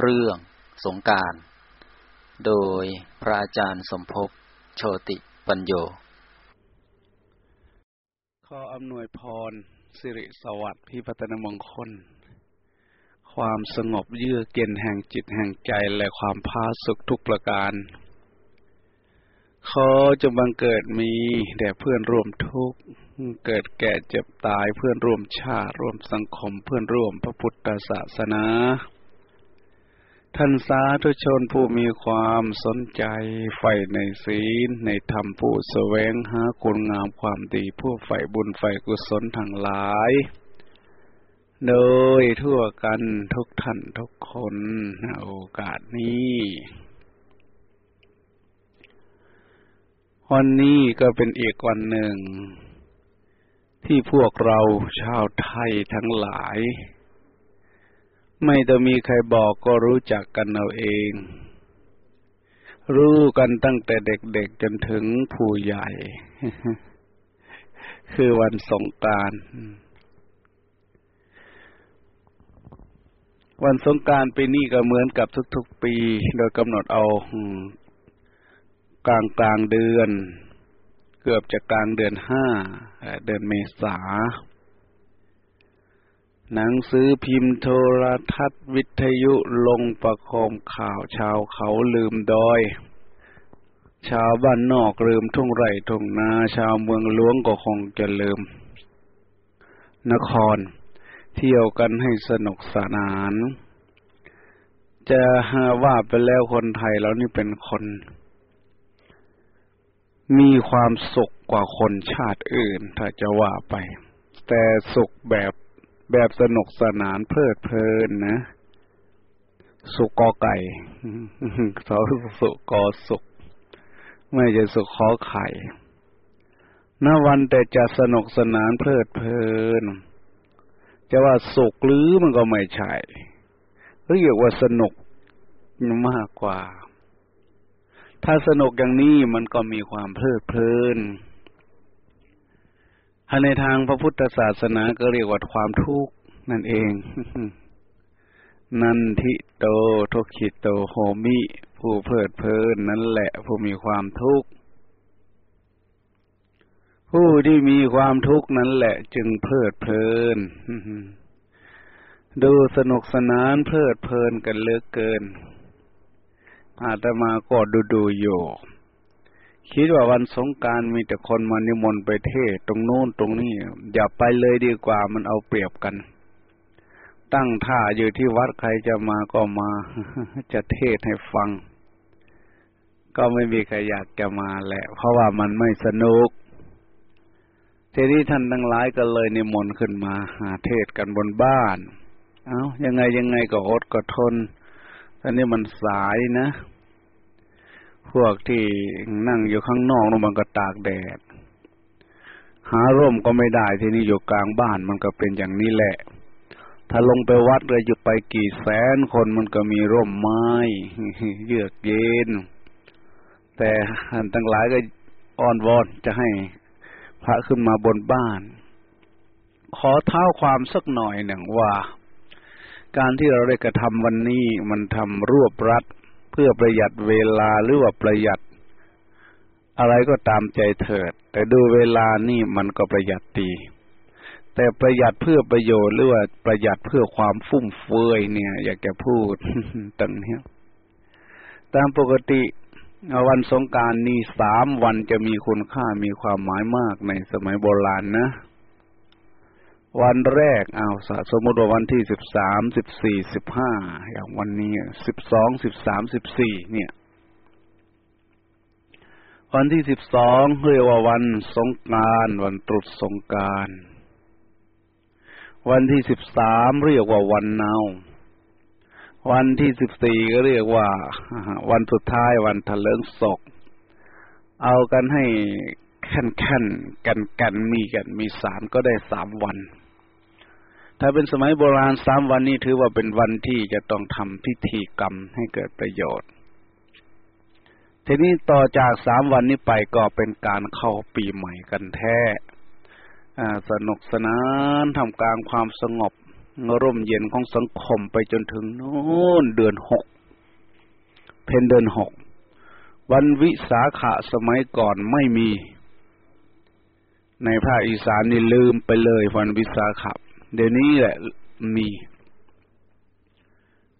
เรื่องสงการ โดยพระอาจารย์สมภพโชติปัญโย ขออำนวยพร สิริสวัสดิ์พิพัฒนมงคล ความสงบเยือกเย็นแห่งจิตแห่งใจและความพาสุขทุกประการ ขอจงบังเกิดมีแด่เพื่อนร่วมทุกข์ เกิดแก่เจ็บตายเพื่อนร่วมชาติร่วมสังคมเพื่อนร่วมพระพุทธศาสนา ท่านสาธุชนผู้มีความสนใจใฝ่ในศีล ในธรรมผู้แสวงหาคุณงามความดีผู้ใฝ่บุญใฝ่กุศลทั้งหลาย โดยทั่วกันทุกท่านทุกคนโอกาสนี้ วันนี้ก็เป็นอีกวันหนึ่ง ที่พวกเราชาวไทยทั้งหลาย ไม่ต้องมีใครบอกก็รู้จักกันเอาเอง รู้กันตั้งแต่เด็กๆจนถึงผู้ใหญ่ คือวันสงการวันสงการปีนี้ก็เหมือนกับทุกๆปี โดยกำหนดเอากลางกลางเดือน เกือบจะกลางเดือนห้าเดือนเมษา หนังสือพิมพ์โทรทัศน์วิทยุลงประคมข่าวชาวเขาลืมดอย ชาวบ้านนอกลืมทุ่งไร่ทุ่งนาชาวเมืองหลวงก็คงจะลืม นคร เที่ยวกันให้สนุกสนาน จะหาว่าไปแล้วคนไทยแล้วนี่เป็นคน มีความสุขกว่าคนชาติอื่น ถ้าจะว่าไป แต่สุขแบบ แบบสนุกสนานเพลิดเพลินนะ สุกกอไก่สอสุกกอสุขไม่จะสุขขอไข่นวันแต่จะสนุกสนานเพลิดเพลิน จะว่าสุขหรือมันก็ไม่ใช่เรียกว่าสนุกมากกว่า ถ้าสนุกอย่างนี้มันก็มีความเพลิดเพลิน ถ้าในทางพระพุทธศาสนาก็เรียกว่าความทุกข์นั่นเอง นันทิโตทุกขิโตโหมิ ผู้เพลิดเพลินนั่นแหละผู้มีความทุกข์ ผู้ที่มีความทุกข์นั้นแหละ จึงเพลิดเพลิน ดูสนุกสนานเพลิดเพลินกันเลือกเกิน อาตมาก็ดูดูอยู่ คิดว่าวันสงการมีแต่คนมานิมนต์ไปเทศตรงโน้นตรงนี้ อย่าไปเลยดีกว่ามันเอาเปรียบกัน ตั้งท่าอยู่ที่วัดใครจะมาก็มาจะเทศให้ฟัง ก็ไม่มีใครอยากจะมาแหละ เพราะว่ามันไม่สนุกทีนี้ท่านทั้งหลายก็เลยนิมนต์ขึ้นมาหาเทศกันบนบ้าน เอา้ายังไงยังไงก็อดก็ทนตอนนี้มันสายนะ พวกที่นั่งอยู่ข้างนอกนมันก็ตากแดด หาร่มก็ไม่ได้ที่นี่อยู่กลางบ้านมันก็เป็นอย่างนี้แหละ ถ้าลงไปวัดเลยอยู่ไปกี่แสนคนมันก็มีร่มไม้เยือกเย็น แต่ทั้งหลายก็อ้อนวอนจะให้พระขึ้นมาบนบ้าน ขอเท้าความสักหน่อยหนึ่งว่า การที่เราได้กระทำวันนี้มันทำรวบรัด เพื่อประหยัดเวลาหรือว่าประหยัด อะไรก็ตามใจเถิด แต่ดูเวลานี่มันก็ประหยัดดีแต่ประหยัดเพื่อประโยชน์หรือว่าประหยัดเพื่อความฟุ่มเฟือยเนี่ย อยากจะพูดตั้งนี้ตามปกติวันสงการนี้สามวันจะมีคุณค่ามีความหมายมากในสมัยโบราณนะ วันแรกเอาสมมติว่าวันที่สิบสามสิบสี่สิบห้าอย่างวันนี้สิบสองสิบสามสิบสี่เนี่ย วันที่สิบสองเรียกว่าวันสงการวันตรุษสงการวันที่สิบสามเรียกว่าวันเนาวันที่สิบสี่ก็เรียกว่า วันสุดท้ายวันทะเลิงศก เอากันให้ขั้นขั้นกันกันมีกันมีสารก็ได้สามวัน ถ้าเป็นสมัยโบราณสามวันนี้ถือว่าเป็นวันที่จะต้องทำพิธีกรรมให้เกิดประโยชน์ ทีนี้ต่อจากสามวันนี้ไปก็เป็นการเข้าปีใหม่กันแท้สนุกสนานทำกลางความสงบร่มเย็นของสังคมไปจนถึงโน้นเดือนหก เพนเดือนหก วันวิสาขะสมัยก่อนไม่มี ในภาคอีสานนี่ลืมไปเลยวันวิสาขะ เดี๋ยวนี้แหละมี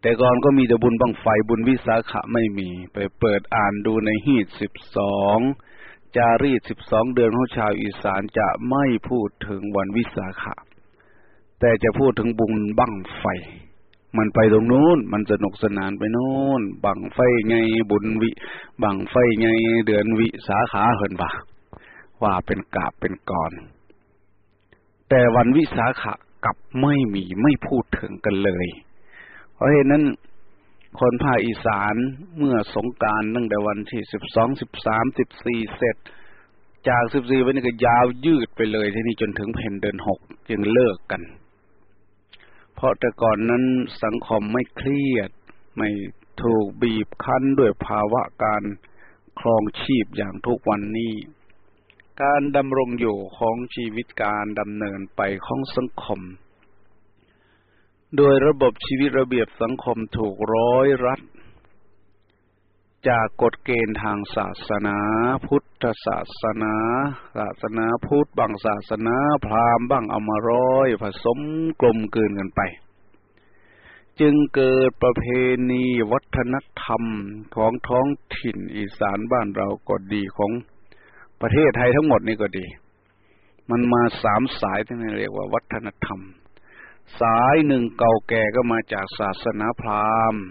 แต่ก่อนก็มีแต่บุญบังไฟบุญวิสาขะไม่มี ไปเปิดอ่านดูในฮีตสิบสองจารีตสิบสองเดือนของชาวอีสานจะไม่พูดถึงวันวิสาขะ แต่จะพูดถึงบุญบั้งไฟ มันไปตรงนู้น มันสนุกสนานไปนู้น บังไฟไงบุญวิ บังไฟไงเดือนวิสาขาเหินว่าว่าเป็นกาบเป็นกรแต่วันวิสาขะ กับไม่มีไม่พูดถึงกันเลย เพราะเหตุนั้นคนภาคอีสานเมื่อสงการตั้งแต่วันที่สิบสองสิบสามสิบสี่เสร็จ จากสิบสี่วันนี้ก็ยาวยืดไปเลยที่นี่จนถึงเพนเดือนหกจึงเลิกกัน เพราะแต่ก่อนนั้นสังคมไม่เครียด ไม่ถูกบีบคั้นด้วยภาวะการครองชีพอย่างทุกวันนี้ การดำรงอยู่ของชีวิตการดำเนินไปของสังคม โดยระบบชีวิตระเบียบสังคมถูกร้อยรัด จากกฎเกณฑ์ทางศาสนา พุทธศาสนา ศาสนาพุทธบางศาสนาพราหมณ์บ้างเอามาร้อย ผสมกลมกลืนกันไป จึงเกิดประเพณีวัฒนธรรมของท้องถิ่นอีสานบ้านเราก็ดีของ ประเทศไทยทั้งหมดนี่ก็ดี มันมาสามสายที่เรียกว่าวัฒนธรรม สายหนึ่งเก่าแก่ก็มาจากศาสนาพราหมณ์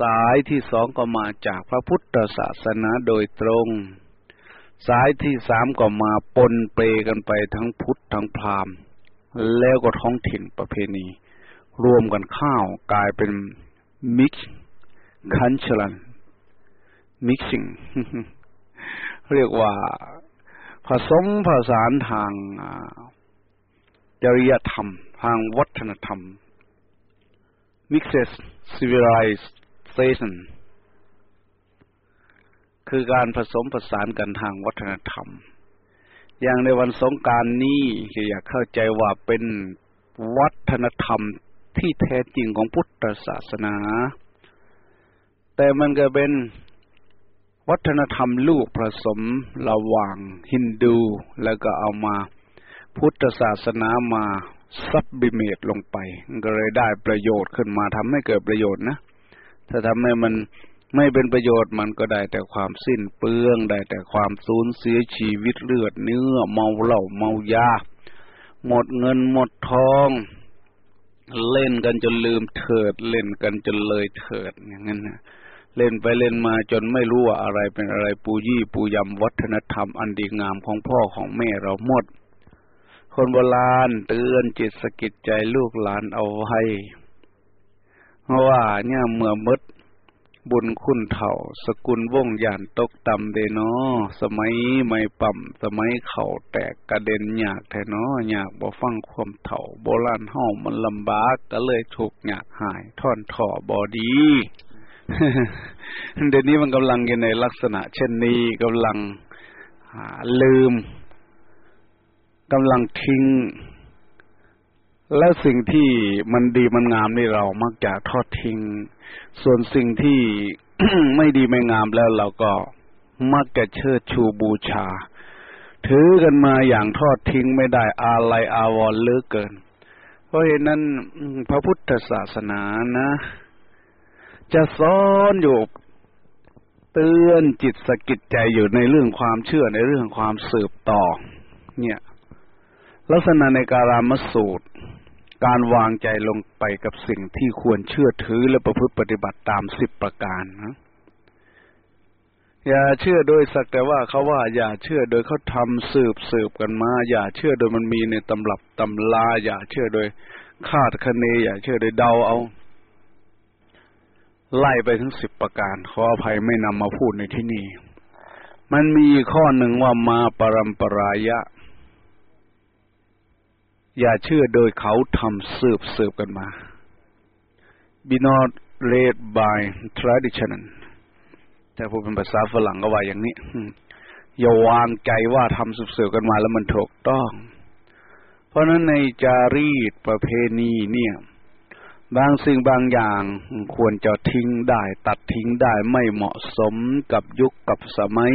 สายที่สองก็มาจากพระพุทธศาสนาโดยตรง สายที่สามก็มาปนเปกันไปทั้งพุทธทั้งพราหมณ์ แล้วก็ท้องถิ่นประเพณี รวมกันข้าวกลายเป็นมิกซ์คันชลันมิกซิ่ง เรียกว่าผสมผสานทางจริยธรรม ทางวัฒนธรรม mixes civilization คือการผสมผสานกันทางวัฒนธรรม อย่างในวันสงการนี้อยากเข้าใจว่าเป็นวัฒนธรรมที่แท้จริงของพุทธศาสนา แต่มันก็เป็น วัฒนธรรมลูกผสมระหว่างฮินดู แล้วก็เอามาพุทธศาสนามาซับบิเมตลงไป ก็เลยได้ประโยชน์ขึ้นมาทำให้เกิดประโยชน์นะ ถ้าทำให้มันไม่เป็นประโยชน์มันก็ได้แต่ความสิ้นเปลือง ได้แต่ความสูญเสียชีวิตเลือดเนื้อเมาเหล้าเมายา หมดเงินหมดทอง เล่นกันจนลืมเถิด เล่นกันจนเลยเถิดอย่างนั้นนะ เล่นไปเล่นมาจนไม่รู้ว่าอะไรเป็นอะไรปูยี่ปูยำวัฒนธรรมอันดีงามของพ่อของแม่เราหมด คนโบราณเตือนจิตสกิดใจลูกหลานเอาไว้เพราะว่าเนี่ยเมื่อมดบุญคุณเถ่า สกุลว่งยานตกต่ำเดนาะสมัยไม่ปั่มสมัยเข่าแตกกระเด็นหยากแทเนาะหยากบ่ฟังความเถ่า โบราณห้ามันลำบากก็เลยถูกหยากหายท่อนถ่อบอดี เดี๋ยวนี้มันกำลังอยู่ในลักษณะ เช่นนี้กำลังลืมกำลังทิ้ง และสิ่งที่มันดีมันงามนี่เรามักจะทอดทิ้ง ส่วนสิ่งที่ไม่ดีไม่งามแล้วเราก็มักจะเชิดชูบูชา ถือกันมาอย่างทอดทิ้งไม่ได้อาลัยอาวรเลือเกิน เพราะเหตุนั้นพระพุทธศาสนานะ จะสอนอยู่เตือนจิตสกิดใจอยู่ในเรื่องความเชื่อในเรื่องความสืบต่อ เนี่ย ลักษณะในการามสูตร การวางใจลงไปกับสิ่งที่ควรเชื่อถือและประพฤติปฏิบัติตามสิบประการนะอย่าเชื่อโดยสักแต่ว่าเขาว่า อย่าเชื่อโดยเขาทำสืบสืบกันมา อย่าเชื่อโดยมันมีในตำรับตำลา อย่าเชื่อโดยคาดคะเน อย่าเชื่อโดยเดาเอา ไล่ไปถึงสิบประการ ขออภัยไม่นำมาพูดในที่นี้ มันมีข้อหนึ่งว่ามาปรัมปรายะ อย่าเชื่อโดยเขาทำสืบสืบกันมา be not led by tradition แต่พูดเป็นภาษาฝรั่งก็ว่าอย่างนี้ อย่าวางใจว่าทำสืบสืบกันมาแล้วมันถูกต้อง เพราะนั้นในจารีตประเพณีเนี่ย บางสิ่งบางอย่างควรจะทิ้งได้ตัดทิ้งได้ไม่เหมาะสมกับยุคกับสมัย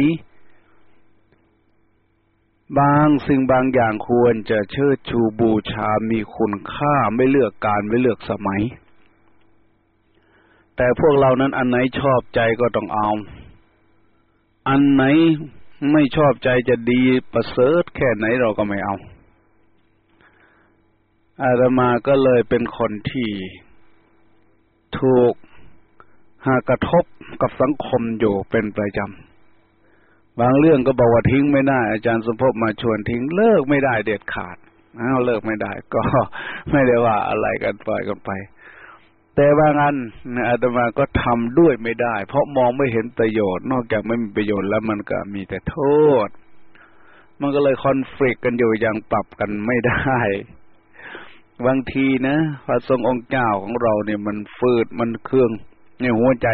บางสิ่งบางอย่างควรจะเชิดชูบูชามีคุณค่าไม่เลือกการไม่เลือกสมัย แต่พวกเรานั้นอันไหนชอบใจก็ต้องเอา อันไหนไม่ชอบใจจะดีประเสริฐแค่ไหนเราก็ไม่เอาอาตมาก็เลยเป็นคนที่ ถูกหากระทบกับสังคมอยู่เป็นประจำ บางเรื่องก็บอกว่าทิ้งไม่ได้ อาจารย์สมภพมาชวนทิ้งเลิกไม่ได้เด็ดขาดอ้าวเลิกไม่ได้ ก็ไม่ได้ว่าอะไรกันปล่อยกันไป แต่บางอันอาตมาก็ทำด้วยไม่ได้ เพราะมองไม่เห็นประโยชน์ นอกจากไม่มีประโยชน์แล้วมันก็มีแต่โทษ มันก็เลยคอนฟ lict กันอยู่อย่างปรับกันไม่ได้ บางทีนะพระทรงองค์เจ้าของเราเนี่ยมันฟืดมันเครื่องในหัวใจ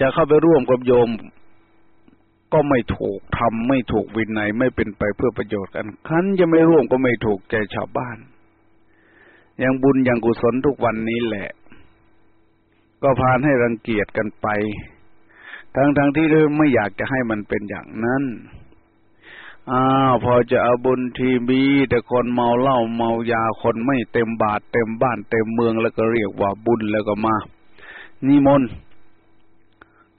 จะเข้าไปร่วมกับโยม ก็ไม่ถูกทำไม่ถูกวินัยไม่เป็นไปเพื่อประโยชน์กันคันจะไม่ร่วมก็ไม่ถูกใจชาวบ้าน อย่างบุญอย่างกุศลทุกวันนี้แหละ ก็พานให้รังเกียจกันไป ทั้งๆทที่ไม่อยากจะให้มันเป็นอย่างนั้น อ้าวพอจะเอาบุญทีมีแต่คนเมาเหล้าเมายาคนไม่เต็มบาทเต็มบ้านเต็มเมืองแล้วก็เรียกว่าบุญแล้วก็มา นิมนต์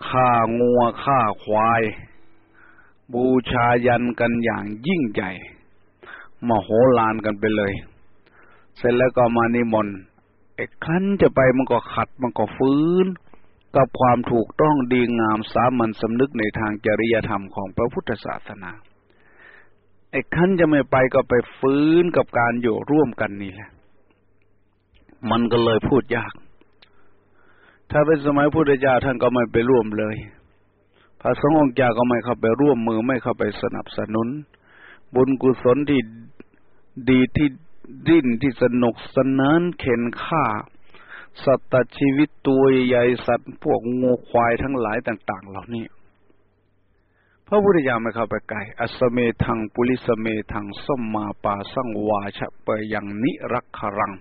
ฆ่างัวฆ่าควาย บูชายันกันอย่างยิ่งใหญ่มโหฬารกันไปเลย เสร็จแล้วก็มานิมนต์ไอ้คันจะไปมันก็ขัดมันก็ฟื้น กับความถูกต้องดีงามสามัญสำนึกในทางจริยธรรมของพระพุทธศาสนา ไอ้ขั้นจะไม่ไปก็ไปฟื้นกับการอยู่ร่วมกันนี่แหละ มันก็เลยพูดยาก ถ้าเป็นสมัยพุทธเจ้าท่านก็ไม่ไปร่วมเลย พระสงฆ์องค์เจ้าก็ไม่เข้าไปร่วมมือไม่เข้าไปสนับสนุน บุญกุศลที่ดีที่ดิ้นที่สนุกสนานเข็นฆ่า สัตว์ชีวิตตัวใหญ่สัตว์พวกงูควายทั้งหลายต่าง ๆ เหล่านี้ พระพุทธเจ้าไม่เข้าไปไกลอสเมทังปุริสเมทังส้มมาปาสังวาชะเปยังนิรักขรัง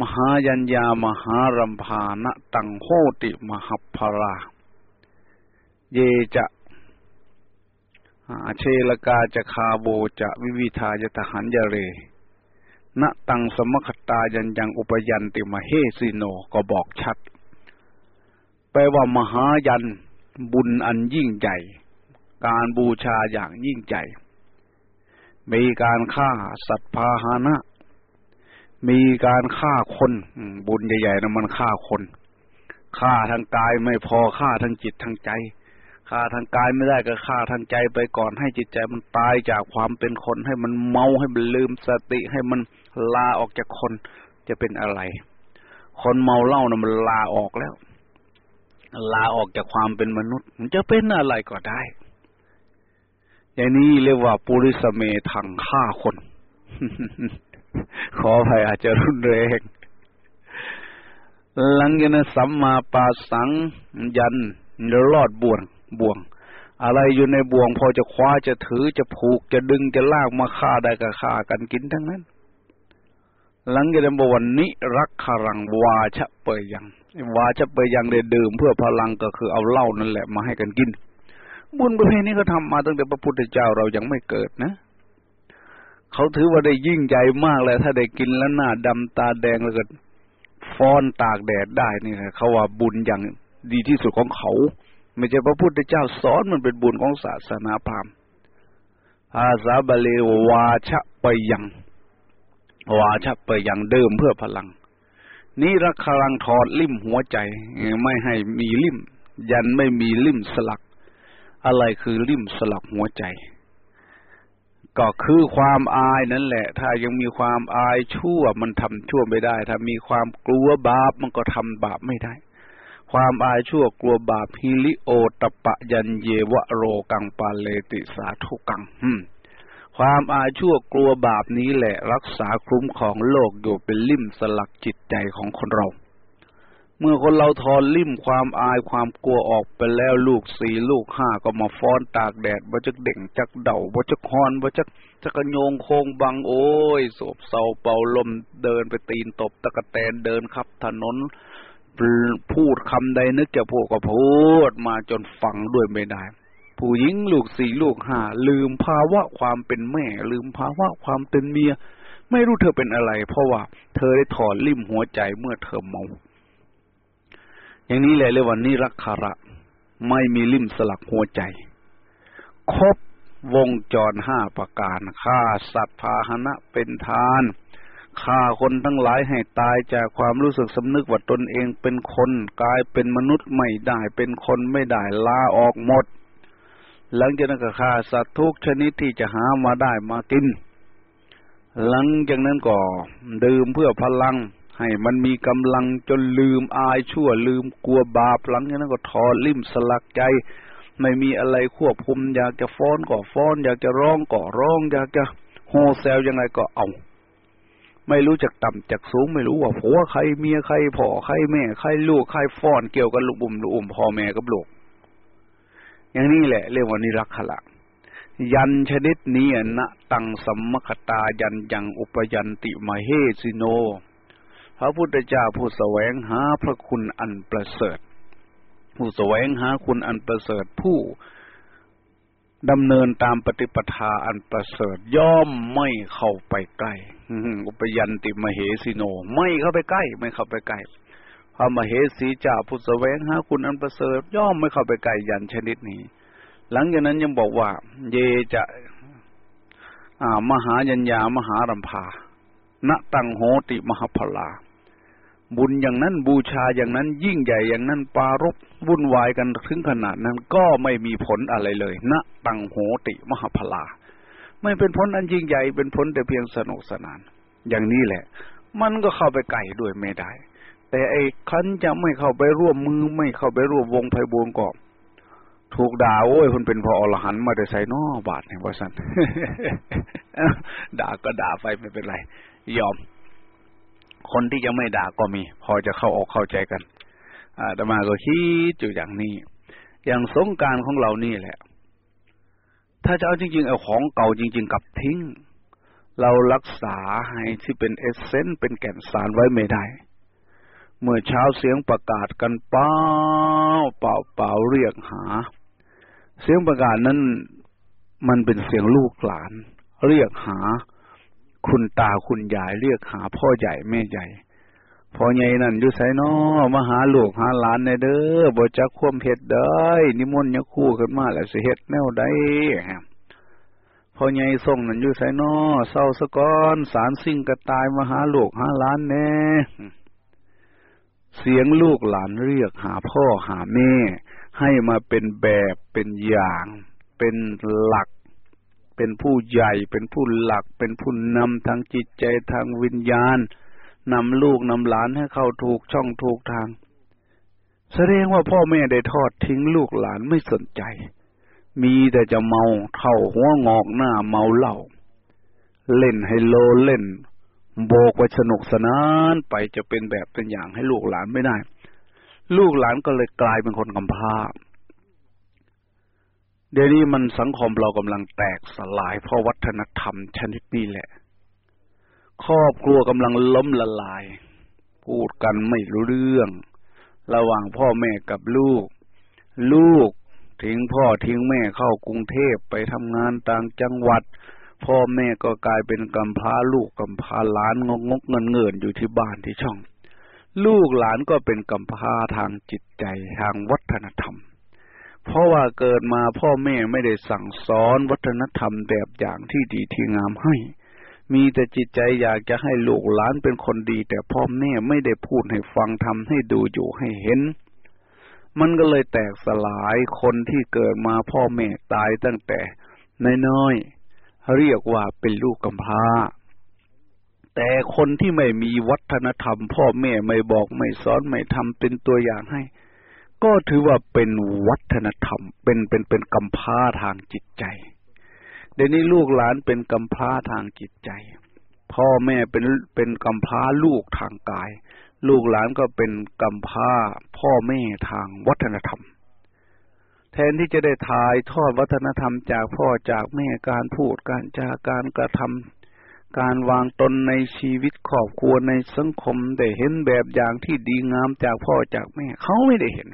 มหายัญญามหารัมพานะตังโหติมหัพรา เยจะเชลกาจะคาโบจะวิวิทายตหันยเรณตังสมคตายันยังอุปยันติมเฮสิโนก็บอกชัด แปลว่ามหายัน บุญอันยิ่งใหญ่ การบูชาอย่างยิ่งใหญ่ มีการฆ่าสัตว์พาหนะ มีการฆ่าคน บุญใหญ่ๆนะมันฆ่าคน ฆ่าทางกายไม่พอฆ่าทางจิตทางใจ ฆ่าทางกายไม่ได้ก็ฆ่าทางใจไปก่อนให้จิตใจมันตายจากความเป็นคน ให้มันเมาให้มันลืมสติให้มันลาออกจากคนจะเป็นอะไร คนเมาเหล้านะมันลาออกแล้ว ลาออกจากความเป็นมนุษย์ มันจะเป็นอะไรก็ได้ อย่างนี้เรียกว่าปุริสเมทังฆ่าคน ขออภัยอาจจะรุนแรงหลังจากนั้นสัมมาปาสังยันรอดบ่วงบ่วง อะไรอยู่ในบ่วง พอจะคว้าจะถือจะผูกจะดึงจะลากมาฆ่าได้ก็ฆ่ากันกินทั้งนั้น หลังจากนั้นบวันนี้รักคารังวาชะเปยยัง ว่าจะไปยังได้ดื่มเพื่อพลังก็คือเอาเหล้านั่นแหละมาให้กันกิน บุญประเพณีก็ทำมาตั้งแต่พระพุทธเจ้าเรายังไม่เกิดนะเขาถือว่าได้ยิ่งใหญ่มากเลยถ้าได้กินแล้วหน้าดำตาแดงแล้วก็ฟ้อนตากแดดได้นี่เขาว่าบุญอย่างดีที่สุดของเขา ไม่ใช่พระพุทธเจ้าสอนมันเป็นบุญของศาสนาพราหมณ์ภาษาบาลีวาชะไปยัง วาชะไปยังเดิมเพื่อพลัง นี้รักคลังถอดลิ่มหัวใจ ไม่ให้มีลิ่ม ยันไม่มีลิ่มสลัก อะไรคือลิ่มสลักหัวใจ ก็คือความอายนั่นแหละ ถ้ายังมีความอายชั่วมันทำชั่วไม่ได้ ถ้ามีความกลัวบาปมันก็ทำบาปไม่ได้ ความอายชั่วกลัวบาปหิริโอตตัปปัญเญวะโลกังปาเลติสาธุกัง ความอายชั่วกลัวบาปนี้แหละรักษาคุ้มของโลกอยู่เป็นลิ่มสลักจิตใจของคนเรา เมื่อคนเราทอนลิ่มความอายความกลัวออกไปแล้วลูกสี่ลูกห้าก็มาฟ้อนตากแดดบ่จักเด่งจักเดาบ่จักฮอนบ่จักจักโยงโคงบังโอ้ยโศบเศร้าเป่าลมเดินไปตีนตบตะกะแตนเดินขับถนนพูดคำใดนึกจะพูดก็พูดมาจนฟังด้วยไม่ได้ ผู้หญิงลูกสี่ลูกห้าลืมภาวะความเป็นแม่ ลืมภาวะความเป็นเมีย ไม่รู้เธอเป็นอะไร เพราะว่าเธอได้ถอนลิ่มหัวใจเมื่อเธอเมาอย่างนี้แหละเรียกว่านิรักขระ ไม่มีลิ่มสลักหัวใจ ครบวงจรห้าประการฆ่าสัตว์พาหนะเป็นทานฆ่าคนทั้งหลายให้ตายจากความรู้สึกสำนึกว่าตนเองเป็นคน กลายเป็นมนุษย์ไม่ได้เป็นคนไม่ได้ลาออกหมด หลังจากนั้นก็ฆ่าสัตว์ทุกชนิดที่จะหามาได้มากิน หลังจากนั้นก็ดื่มเพื่อพลัง ให้มันมีกำลังจนลืมอายชั่วลืมกลัวบาปหลังจากนั้นก็ถอดลิ่มสลักใจ ไม่มีอะไรควบคุม อยากจะฟ้อนก็ฟ้อน อยากจะร้องก็ร้อง อยากจะโฮแซลยังไงก็เอา ไม่รู้จักต่ำจักสูงไม่รู้ว่าผัวใครเมียใครพ่อใครแม่ใครลูกใครฟ้อนเกี่ยวกับลูกบุ่มลูกอุ่มพ่อแม่กับลูก อย่างนี้แหละ เรียกว่านิรักขละยันชนิดนี้นะตังสัมมคตายันยังอุปยันติมาเฮสิโน พระพุทธเจ้าผู้แสวงหาพระคุณอันประเสริฐ ผู้แสวงหาคุณอันประเสริฐผู้ดำเนินตามปฏิปทาอันประเสริฐ ย่อมไม่เข้าไปใกล้อุปยันติมเหสิโน ไม่เข้าไปใกล้ ไม่เข้าไปใกล้ พระมเหสีจ้าผู้แสวงหาคุณอันประเสริฐย่อมไม่เข้าไปใกลยันชนิดนี้ หลังจากนั้นยังบอกว่า เยจะอ่ามหายัญญามหารัมพาณตังโหติมหพลา บุญอย่างนั้นบูชาอย่างนั้นยิ่งใหญ่อย่างนั้นปารบวุ่นวายกันถึงขนาดนั้นก็ไม่มีผลอะไรเลยณตังโหติมหพลา ไม่เป็นผลอันยิ่งใหญ่เป็นผลแต่เพียงสนุกสนาน อย่างนี้แหละ มันก็เข้าไปไก่ด้วยไม่ได้ แต่ไอ้คันจะไม่เข้าไปร่วมมือไม่เข้าไปร่วมวงไพบูลกอบถูกด่าโอ้ยคนเป็นพออรหันมาแต่ใส่นอบาทเนี่ยว่าสันด่าก็ด่าไปไม่เป็นไร ยอม คนที่จะไม่ด่าก็มี พอจะเข้าออกเข้าใจกันอาตมาก็คิดอยู่อย่างนี้ อย่างสงการของเรานี่แหละ ถ้าจะเอาจริง ๆ เอาของเก่าจริง ๆ กับทิ้ง เรารักษาให้ที่เป็นเอเซนต์เป็นแก่นสารไว้ไม่ได้ เมื่อเช้าเสียงประกาศกันเป้าเป่าเป่าเรียกหา เสียงประกาศนั้นมันเป็นเสียงลูกหลาน เรียกหา คุณตาคุณยายเรียกหา พ่อใหญ่แม่ใหญ่พ่อใหญ่นั่นอยู่ไสนอมาหาลูกหาหลานในเด้อบ่จักควมเฮ็ดได้นิมนต์ยคู่ขึ้นมาแล้วสิเฮ็ดแนวใดพ่อใหญ่ส่งนั่นอยู่ไสนอเศร้าสะก้อนสารสิ่งกระตายมาหาลูกหาหลานแน่ เสียงลูกหลานเรียกหาพ่อหาแม่ ให้มาเป็นแบบเป็นอย่าง เป็นหลัก เป็นผู้ใหญ่ เป็นผู้หลัก เป็นผู้นำทางจิตใจทางวิญญาณนำลูกนำหลานให้เข้าถูกช่องถูกทาง แสดงว่าพ่อแม่ได้ทอดทิ้งลูกหลานไม่สนใจ มีแต่จะเมาเท่าหัวงอกหน้าเมาเหล้าเล่นไฮโลเล่น โบกไปสนุกสนานไปจะเป็นแบบเป็นอย่างให้ลูกหลานไม่ได้ ลูกหลานก็เลยกลายเป็นคนกำพร้าเดี๋ยวนี้มันสังคมเรากำลังแตกสลายเพราะวัฒนธรรมชนิดนี้แหละ ครอบครัวกำลังล้มละลาย พูดกันไม่รู้เรื่อง ระหว่างพ่อแม่กับลูก ลูกทิ้งพ่อทิ้งแม่เข้ากรุงเทพไปทำงานต่างจังหวัด พ่อแม่ก็กลายเป็นกำพร้าลูกกำพร้าหลานงกงกเงินเงินอยู่ที่บ้านที่ช่อง ลูกหลานก็เป็นกำพร้าทางจิตใจทางวัฒนธรรม เพราะว่าเกิดมาพ่อแม่ไม่ได้สั่งสอนวัฒนธรรมแบบอย่างที่ดีที่งามให้ มีแต่จิตใจอยากจะให้ลูกหลานเป็นคนดี แต่พ่อแม่ไม่ได้พูดให้ฟังทำให้ดูอยู่ให้เห็นมันก็เลยแตกสลายคนที่เกิดมาพ่อแม่ตายตั้งแต่น้อย เรียกว่าเป็นลูกกำพร้า แต่คนที่ไม่มีวัฒนธรรม พ่อแม่ไม่บอกไม่สอนไม่ทำเป็นตัวอย่างให้ ก็ถือว่าเป็นวัฒนธรรม เป็นเป็นเป็นกำพร้าทางจิตใจ เดี๋ยวนี้ลูกหลานเป็นกำพร้าทางจิตใจ พ่อแม่เป็นเป็นกำพร้าลูกทางกาย ลูกหลานก็เป็นกำพร้าพ่อแม่ทางวัฒนธรรม แทนที่จะได้ถ่ายทอดวัฒนธรรมจากพ่อจากแม่การพูดการจาการกระทำการวางตนในชีวิตครอบครัวในสังคมได้เห็นแบบอย่างที่ดีงามจากพ่อจากแม่ เขาไม่ได้เห็น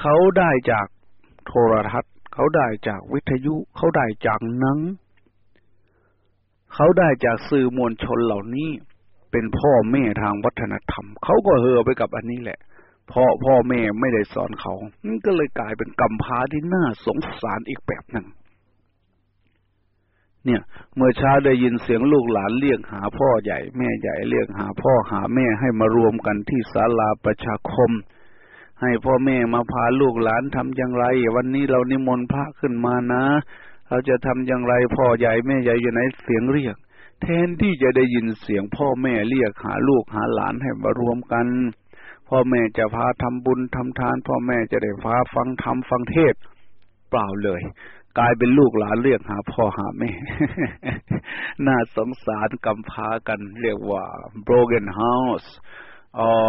เขาได้จากโทรทัศน์ เขาได้จากวิทยุ เขาได้จากหนัง เขาได้จากสื่อมวลชนเหล่านี้ เป็นพ่อแม่ทางวัฒนธรรม เขาก็เฮอไปกับอันนี้แหละ เพราะพ่อแม่ไม่ได้สอนเขามันก็เลยกลายเป็นกำพร้าที่น่าสงสารอีกแบบหนึ่งเนี่ย เมื่อเช้าได้ยินเสียงลูกหลานเรียกหาพ่อใหญ่แม่ใหญ่เรียกหาพ่อหาแม่ให้มารวมกันที่ศาลาประชาคม ให้พ่อแม่มาพาลูกหลานทำอย่างไร วันนี้เรานิมนต์พระขึ้นมานะ เราจะทำอย่างไรพ่อใหญ่แม่ใหญ่อยู่ไหนเสียงเรียก แทนที่จะได้ยินเสียงพ่อแม่เรียกหาลูกหาหลานให้มารวมกัน พ่อแม่จะพาทำบุญทำทาน พ่อแม่จะได้พาฟังธรรมฟังเทศ เปล่าเลย กลายเป็นลูกหลานเรียกหาพ่อหาแม่ น่าสงสารกำพากัน เรียกว่า broken house or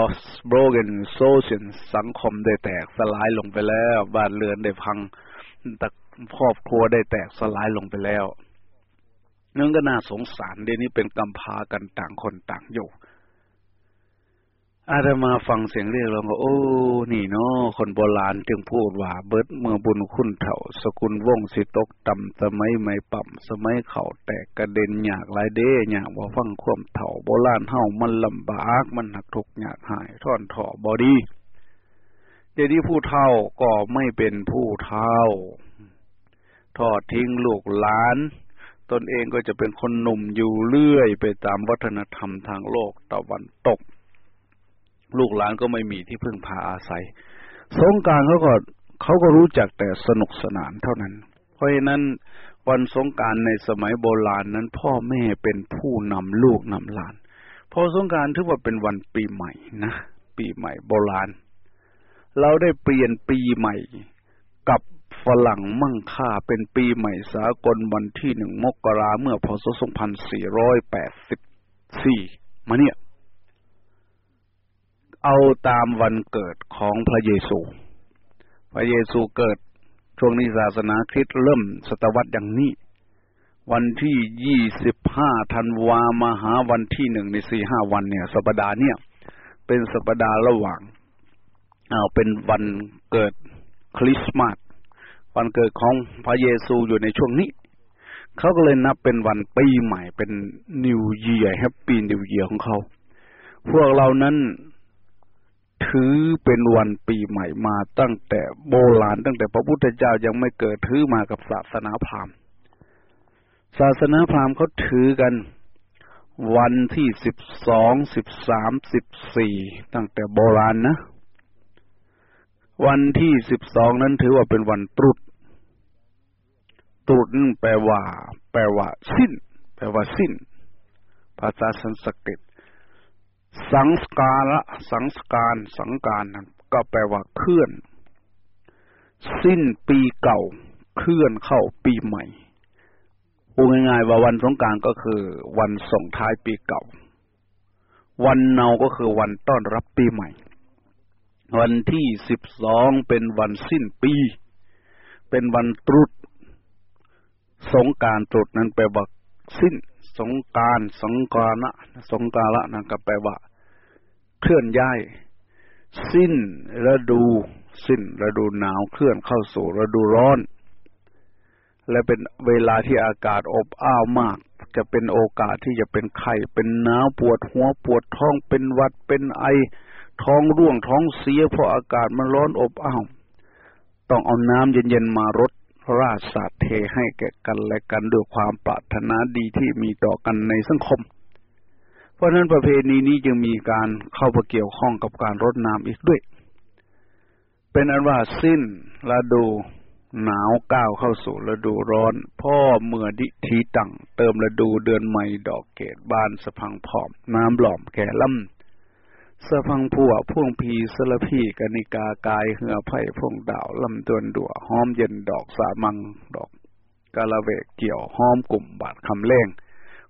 broken social สังคมได้แตกสลายลงไปแล้ว บ้านเรือนได้พังตครอบครัวได้แตกสลายลงไปแล้วนั่นก็น่าสงสารเดี๋ยวนี้เป็นกำพากันต่างคนต่างอยู่ อาตมาฟังเสียงเรียกเราก็โอ้ นี่เนาะคนโบราณจึงพูดว่า เบิดเมื่อบุญคุณเถ่า สกุลว่องสิตกต่ำสมัยไม่ปั่มสมัยเข่าแตกกระเด็นอยากลายเด้อยากว่าฟังควมเถ่าโบราณเฮามันลำบากมันหักทุกอยากหายท่อนถ่อบอดีเดี๋ยวนี้ผู้เท่าก็ไม่เป็นผู้เท่า ทอดทิ้งลูกหลานตนเองก็จะเป็นคนหนุ่มอยู่เรื่อยไปตามวัฒนธรรมทางโลกตะวันตก ลูกหลานก็ไม่มีที่พึ่งพาอาศัย สงการเขาก็เขาก็รู้จักแต่สนุกสนานเท่านั้น เพราะฉะนั้นวันสงการในสมัยโบราณนั้น พ่อแม่เป็นผู้นำลูกนำหลาน พอสงการถือว่าเป็นวันปีใหม่นะ ปีใหม่โบราณ เราได้เปลี่ยนปีใหม่กับฝรั่งมั่งค่าเป็นปีใหม่สากลวันที่หนึ่งมกราเมื่อพศสองพันสี่ร้อยแปดสิบสี่มาเนี่ย เอาตามวันเกิดของพระเยซู พระเยซูเกิดช่วงนี้ศาสนาคริสต์เริ่มศตวรรษอย่างนี้ วันที่ยี่สิบห้าธันวามาหาวันที่หนึ่งในสี่ห้าวันเนี่ย สัปดาห์เนี่ย เป็นสัปดาห์ระหว่างเอาเป็นวันเกิดคริสต์มาสวันเกิดของพระเยซูอยู่ในช่วงนี้ เขาก็เลยนับเป็นวันปีใหม่เป็น New Year Happy New Year ของเขา พวกเรานั้น ถือเป็นวันปีใหม่มาตั้งแต่โบราณตั้งแต่พระพุทธเจ้ายังไม่เกิดถือมากับศาสนาพราหมณ์ ศาสนาพราหมณ์เขาถือกัน วันที่สิบสองสิบสามสิบสี่ตั้งแต่โบราณนะ วันที่สิบสองนั้นถือว่าเป็นวันตรุษตรุษนั่นแปลว่า แปลว่า สิ้น แปลว่าสิ้น ภาษาสันสกฤต สังสการะสังสการสังการนั้นก็แปลว่าเคลื่อน สิ้นปีเก่า เคลื่อนเข้าปีใหม่พูดง่ายๆว่าวันสงการก็คือ วันส่งท้ายปีเก่า วันเนาก็คือวันต้อนรับปีใหม่ วันที่สิบสองเป็นวันสิ้นปี เป็นวันตรุษสงการตรุษนั้นแปลว่าสิ้น สงการสงกานะสงกาละนั่นก็แปลว่า เคลื่อนย้าย สิ้นฤดู สิ้นฤดูหนาวเคลื่อนเข้าสู่ฤดูร้อน และเป็นเวลาที่อากาศอบอ้าวมาก จะเป็นโอกาสที่จะเป็นไข้เป็นหนาวปวดหัวปวดท้องเป็นวัดเป็นไอ ท้องร่วงท้องเสียเพราะอากาศมันร้อนอบอ้าวต้องเอาน้ำเย็นๆมารด ราดสาเทให้แก่กันและกันด้วยความปรารถนาดีที่มีต่อกันในสังคม เพราะนั้นประเพณีนี้จึงมีการเข้าไปเกี่ยวข้องกับการรดน้ำอีกด้วย เป็นอันว่าสิ้นฤดูหนาวก้าวเข้าสู่ฤดูร้อน พ่อเมื่อดิทีตังเติมฤดูเดือนใหม่ดอกเกตบานสะพังผอม น้ำหล่อมแก่ล่ำ สะพังผัวพ่วงพีสละพีกนิกากายเหือไผ่พ่งดาวลำตวนดัวหอมเย็นดอกสามังดอกกาละเวกเกี่ยวหอมกลุ่มบาดคำเล่ง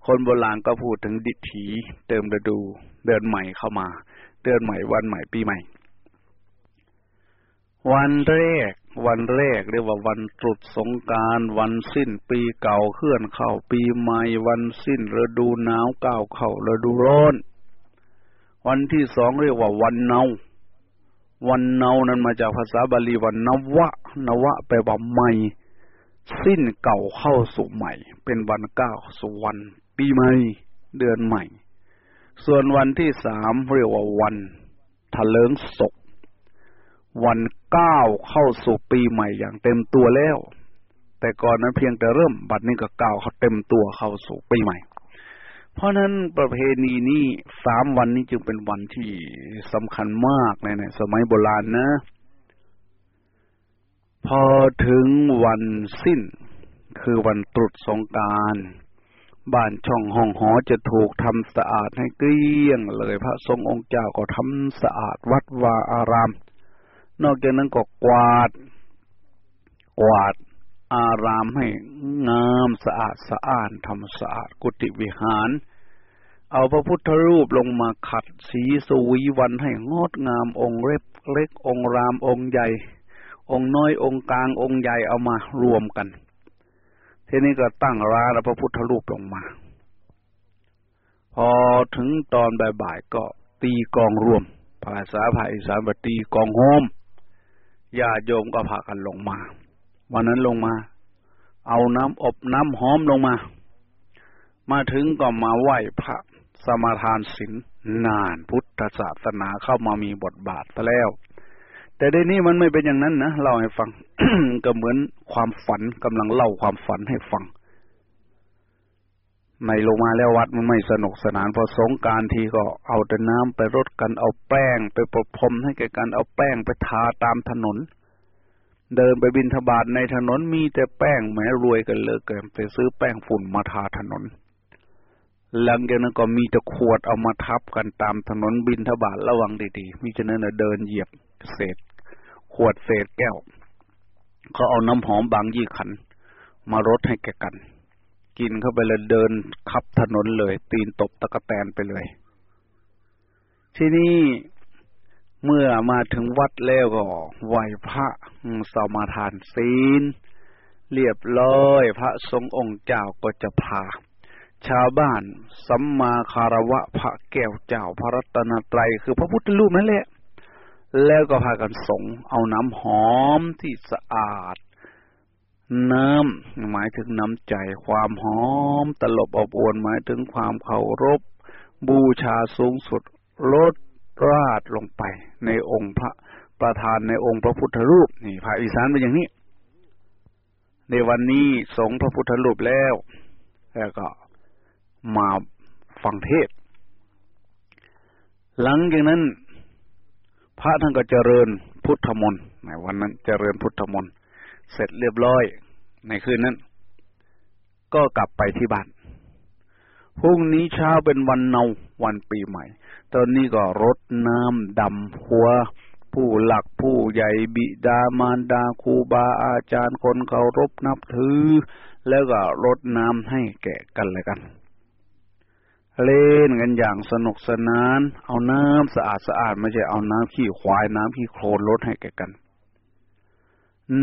คนโบราณก็พูดถึงดิถีเติมฤดู เดือนใหม่เข้ามา เดือนใหม่วันใหม่ปีใหม่ วันแรก วันแรกเรียกว่าวันตรุษสงการวันสิ้นปีเก่าเคลื่อนเข้าปีใหม่ วันสิ้นฤดูหนาวก้าวเข้าฤดูร้อน วันที่สองเรียกว่าวันเนาวันเนานั้นมาจากภาษาบาลีวันนวะนวะแปลว่าใหม่ สิ้นเก่าเข้าสู่ใหม่ เป็นวันเก้าสู่วัน ปีใหม่ เดือนใหม่ ส่วนวันที่สามเรียกว่าวันทะเลิงศก วันเก้าเข้าสู่ปีใหม่อย่างเต็มตัวแล้ว แต่ก่อนนั้นเพียงแต่เริ่ม บัดนี้ก็ก้าเขาเต็มตัวเข้าสู่ปีใหม่ เพราะนั้นประเพณีนี้สามวันนี้จึงเป็นวันที่สำคัญมากในในสมัยโบราณนะ พอถึงวันสิ้น คือวันตรุษสงการบ้านช่องห้องหอจะถูกทำสะอาดให้เกลี้ยงเลยพระทรงองค์เจ้าก็ทำสะอาดวัดวาอาราม นอกจากนั้นก็กวาด กวาด อารามให้งามสะอาดสะอ้านทำสะอาดกุฏิวิหาร เอาพระพุทธรูปลงมาขัดสีสวีวันให้งดงามองค์เล็กเล็กองค์รามองค์ใหญ่ องค์น้อยองค์กลางองค์ใหญ่เอามารวมกัน ทีนี้ก็ตั้งร้านพระพุทธรูปลงมา พอถึงตอนบ่ายๆก็ตีกองรวมภาษาภาคอีสานว่าตีกองโฮมญาโยมก็พากันลงมา วันนั้นลงมา เอาน้ำอบน้ำหอมลงมา มาถึงก็มาไหว้พระสมาทานศีลนานพุทธศาสนาเข้ามามีบทบาทแล้ว แต่ในนี้มันไม่เป็นอย่างนั้นนะเล่าให้ฟัง ก็เหมือนความฝันกำลังเล่าความฝันให้ฟัง ในลงมาแล้ววัดมันไม่สนุกสนานพอสงการทีก็เอาแต่น้ำไปรดกันเอาแป้ง ไปประพรมให้แก่กันเอาแป้งไปทาตามถนน เดินไปบินทบาทในถนนมีแต่แป้งแม้รวยกันเลยเกินไปซื้อแป้งฝุ่นมาทาถนน หลังจากนั้นก็มีแต่ขวดเอามาทับกันตามถนนบินทบาทระวังดีๆมิฉะนั้นเดินเหยียบเศษ ขวดเศษแก้วเขาเอาน้ำหอมบางยี่ขัน มารดให้แกกัน กินเข้าไปแล้วเดินขับถนนเลย ตีนตบตะกะแตนไปเลย ที่นี่ เมื่อมาถึงวัดแล้วก็ไหวพระสมาทานศีล เรียบร้อย พระสงฆ์องค์เจ้าก็จะพา ชาวบ้านสัมมาคารวะพระแก้วเจ้าพระรัตนตรัยคือพระพุทธรูปนั่นแหละ แล้วก็พากันสงเอาน้ำหอมที่สะอาด น้ำหมายถึงน้ำใจความหอม ตลบอบอวนหมายถึงความเคารพ บูชาสูงสุดลด ราดลงไปในองค์พระประธานในองค์พระพุทธรูปนี่ภาคอีสานเป็นอย่างนี้ ในวันนี้สงพระพุทธรูปแล้ว แล้วก็มาฟังเทศ หลังจากนั้น พระท่านก็เจริญพุทธมนต์ในวันนั้นเจริญพุทธมนต์เสร็จเรียบร้อยในคืนนั้น ก็กลับไปที่บ้านพรุ่งนี้เช้าเป็นวันเนาวันปีใหม่ ตอนนี้ก็รดน้ำดำหัว ผู้หลักผู้ใหญ่บิดามารดาครูบาอาจารย์คนเคารพนับถือ แล้วก็รดน้ำให้แก่กันเลยกัน เล่นกันอย่างสนุกสนาน เอาน้ำสะอาดสะอาดไม่ใช่เอาน้ำขี้ควายน้ำขี้โคลนลดให้แก่กัน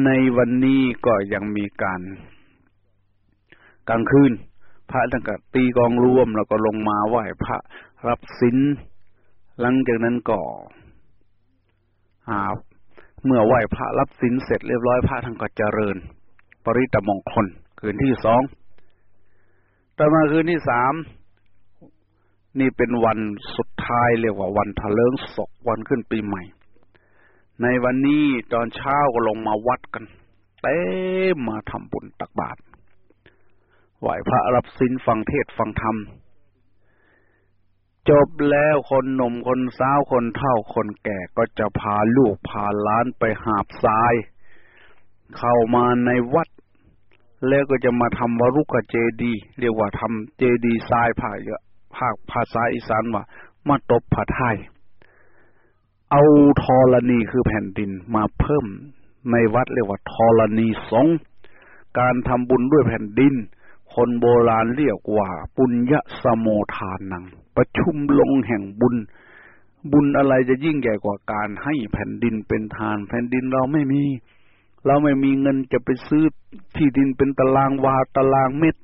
ในวันนี้ก็ยังมีการกลางคืนพระตั้งแต่ตีกองรวมแล้วก็ลงมาไหว้พระรับศีล หลังจากนั้นก็อาเมื่อไหว้พระรับศีลเสร็จเรียบร้อยพระท่านก็เจริญ ปริตมงคล คืนที่สองต่อมาคืนที่สามนี่เป็นวันสุดท้ายเรียกว่าวันทะเลิงศกวันขึ้นปีใหม่ ในวันนี้ตอนเช้าก็ลงมาวัดกัน เต้มาทำบุญตักบาตรไหวพระรับศีลฟังเทศฟังธรรม จบแล้วคนหนุ่มคนสาวคนเฒ่าคนแก่ก็จะพาลูกพาล้านไปหาบทราย เข้ามาในวัด แล้วก็จะมาทำวรุกเจดี เรียกว่าทำเจดีทรายผ่าเยอะภาคภาษาอีสานว่ามาตบผาไทย เอาทอรณีคือแผ่นดินมาเพิ่มในวัดเรียกว่าทอรณีสงการทำบุญด้วยแผ่นดินคคนโบราณเรียกว่า ปุญญสโมทานัง ประชุมลงแห่งบุญ บุญอะไรจะยิ่งใหญ่กว่าการให้แผ่นดินเป็นทาน แผ่นดินเราไม่มี เราไม่มีเงินจะไปซื้อที่ดินเป็นตารางวาตารางเม็ด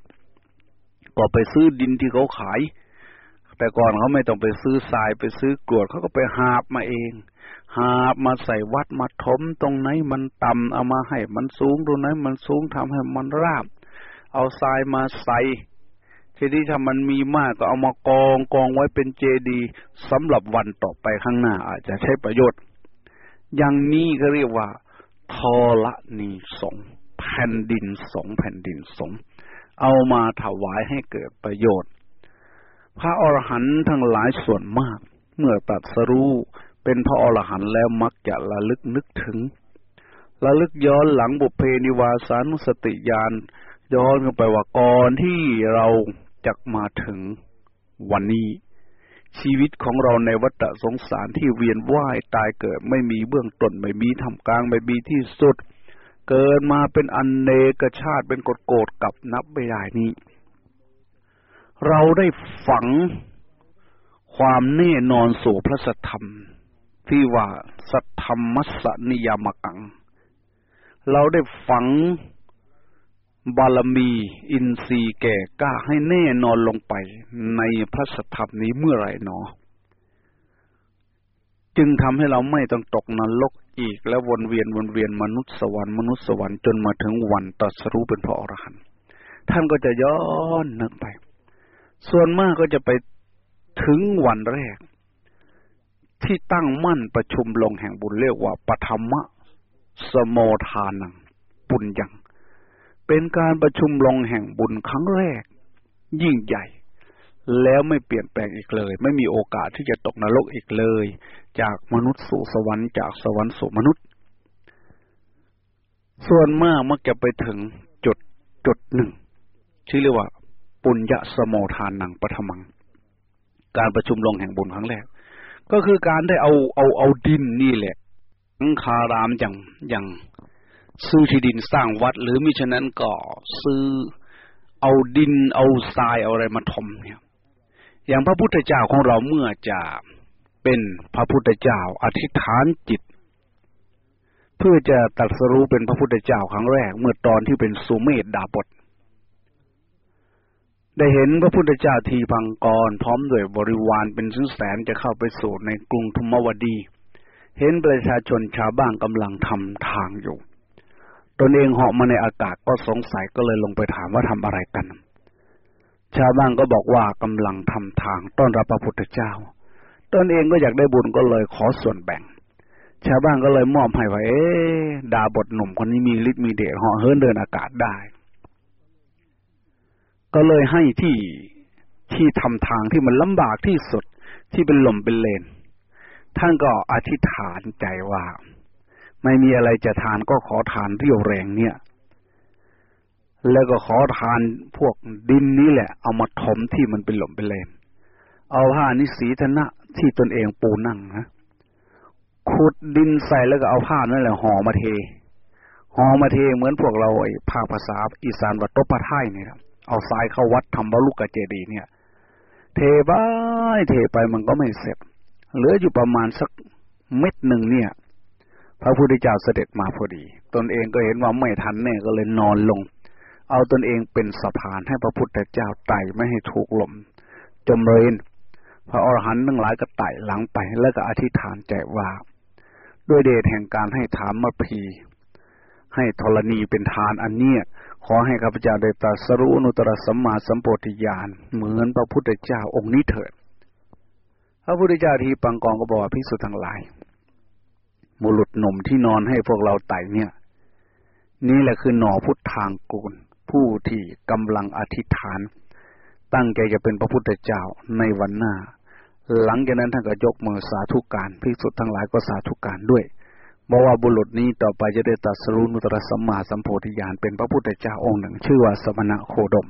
ก็ไปซื้อดินที่เขาขาย แต่ก่อนเขาไม่ต้องไปซื้อทรายไปซื้อกรวดเขาก็ไปหาบมาเอง หาบมาใส่วัดมาถมตรงไหนมันต่ำเอามาให้ มันสูงตรงไหนมันสูงทำให้มันราบ เอาทรายมาใส่ ทีนี้ถ้ามันมีมากก็เอามากองกองไว้เป็นเจดีย์สำหรับวันต่อไปข้างหน้าอาจจะใช้ประโยชน์ อย่างนี้ก็เรียกว่าทอละนีสงแผ่นดินสงแผ่นดินสงเอามาถวายให้เกิดประโยชน์ พระอรหันต์ทั้งหลายส่วนมาก เมื่อตัดสรู้เป็นพระอรหันต์แล้วมักจะระลึกนึกถึง ระลึกย้อนหลังบุพเพนิวาสานุสติญาณย้อนกันไปว่าก่อนที่เรา จะมาถึงวันนี้ ชีวิตของเราในวัฏสงสารที่เวียนว่ายตายเกิดไม่มีเบื้องต้นไม่มีทำกลางไม่มีที่สุด เกิดมาเป็นอันเนกชาติเป็นกฎโกดกับนับไม่ได้นี้ เราได้ฝังความแน่นอนสู่พระสัทธรรม ที่ว่าสัทธรรมมัสนิยามกัง เราได้ฝัง บารมีอินทรีย์แก่กล้าให้แน่นอนลงไปในพระสธรรมนี้เมื่อไรหนอ จึงทำให้เราไม่ต้องตกนรกอีกแล้วนเวียนวนเวียนมนุษย์สวรรค์มนุษย์สวรรค์จนมาถึงวันตรัสรู้เป็นพระอรหันต์ท่านก็จะย้อนนึกไป ส่วนมากก็จะไปถึงวันแรก ที่ตั้งมั่นประชุมลงแห่งบุญเรียกว่าปฐมะ สโมทานังบุญยัง เป็นการประชุมลงแห่งบุญครั้งแรก ยิ่งใหญ่ แล้วไม่เปลี่ยนแปลงอีกเลย ไม่มีโอกาสที่จะตกนรกอีกเลย จากมนุษย์สู่สวรรค์จากสวรรค์สู่มนุษย์ ส่วนมากมักจะไปถึงจุดจุดหนึ่งที่เรียกว่า ปุญญสโมทานนังปฐมัง การประชุมลงแห่งบุญครั้งแรก ก็คือการได้เอาเอาเอาดินนี่แหละสังคารามอย่างอย่าง ซื้อที่ดินสร้างวัด หรือมิฉะนั้นก็ซื้อเอาดินเอาทรายเอาอะไรมาถมเนี่ย อย่างพระพุทธเจ้าของเราเมื่อจะเป็นพระพุทธเจ้าอธิษฐานจิต เพื่อจะตัดสรู้เป็นพระพุทธเจ้าครั้งแรก เมื่อตอนที่เป็นสุเมธดาบทได้เห็นพระพุทธเจ้าทีพังกรพร้อมด้วยบริวารเป็นสุแสนจะเข้าไปสู่ในกรุงธุมวดี เห็นประชาชนชาวบ้านกำลังทำทางอยู่ ตนเองเหาะมาในอากาศก็สงสัยก็เลยลงไปถามว่าทำอะไรกัน ชาวบ้านก็บอกว่ากำลังทำทางต้อนรับพระพุทธเจ้า ตนเองก็อยากได้บุญก็เลยขอส่วนแบ่ง ชาวบ้านก็เลยมอบให้ว่าเอ๊ดาบทหนุ่มคนนี้มีฤทธิ์มีเดชเหาะเฮินเดินอากาศได้ ก็เลยให้ที่ที่ทำทางที่มันลำบากที่สุดที่เป็นหล่มเป็นเลน ท่านก็อธิษฐานใจว่า ไม่มีอะไรจะทานก็ขอทานเรี่ยวแรงเนี่ย แล้วก็ขอทานพวกดินนี้แหละ เอามาถมที่มันเป็นหล่มเป็นเลนเอาผ้านิสีธนะที่ตนเองปูนั่งนะขุดดินใส่แล้วก็เอาผ้านั่นแหละห่อมาเทห่อมาเทเหมือนพวกเราไอ้ภาคภาษาอีสานวัดตบปะไทยเนี่ยครับเอาทรายเข้าวัดทำบาลุกกะเจดีเนี่ย เทไปเทไปมันก็ไม่เสร็จ เหลืออยู่ประมาณสักเม็ดหนึ่งเนี่ย พระพุทธเจ้าเสด็จมาพอดี ตนเองก็เห็นว่าไม่ทันแน่ก็เลยนอนลง เอาตนเองเป็นสะพานให้พระพุทธเจ้าไต่ไม่ให้ถูกลม จมเรนพระอรหันต์ทั้งหลายก็ไต่หลังไปแล้วก็อธิษฐานใจว่า ด้วยเดชแห่งการให้ถามมาพีให้ธรณีเป็นทานอันเนี้ยขอให้ข้าพเจ้าได้ตรัสรู้นุตตรสัมมาสัมโพธิญาณเหมือนพระพุทธเจ้าองค์นี้เถิด พระพุทธเจ้าทีปังกองก็บอกว่าพิสุทั้งหลาย มุลุดหนุ่มที่นอนให้พวกเราไต่เนี่ย นี่แหละคือหน่อพุทธทางกูล ผู้ที่กำลังอธิษฐาน ตั้งใจจะเป็นพระพุทธเจ้าในวันหน้า หลังจากนั้นท่านก็ยกมือสาธุการพิสุทธ์ทั้งหลายก็สาธุการด้วยบอกว่าบุรุษนี้ต่อไปจะได้ตัดสรุนุตรสัมมาสัมโพธิญาณเป็นพระพุทธเจ้าองค์หนึ่ง ชื่อว่าสมณะโคดม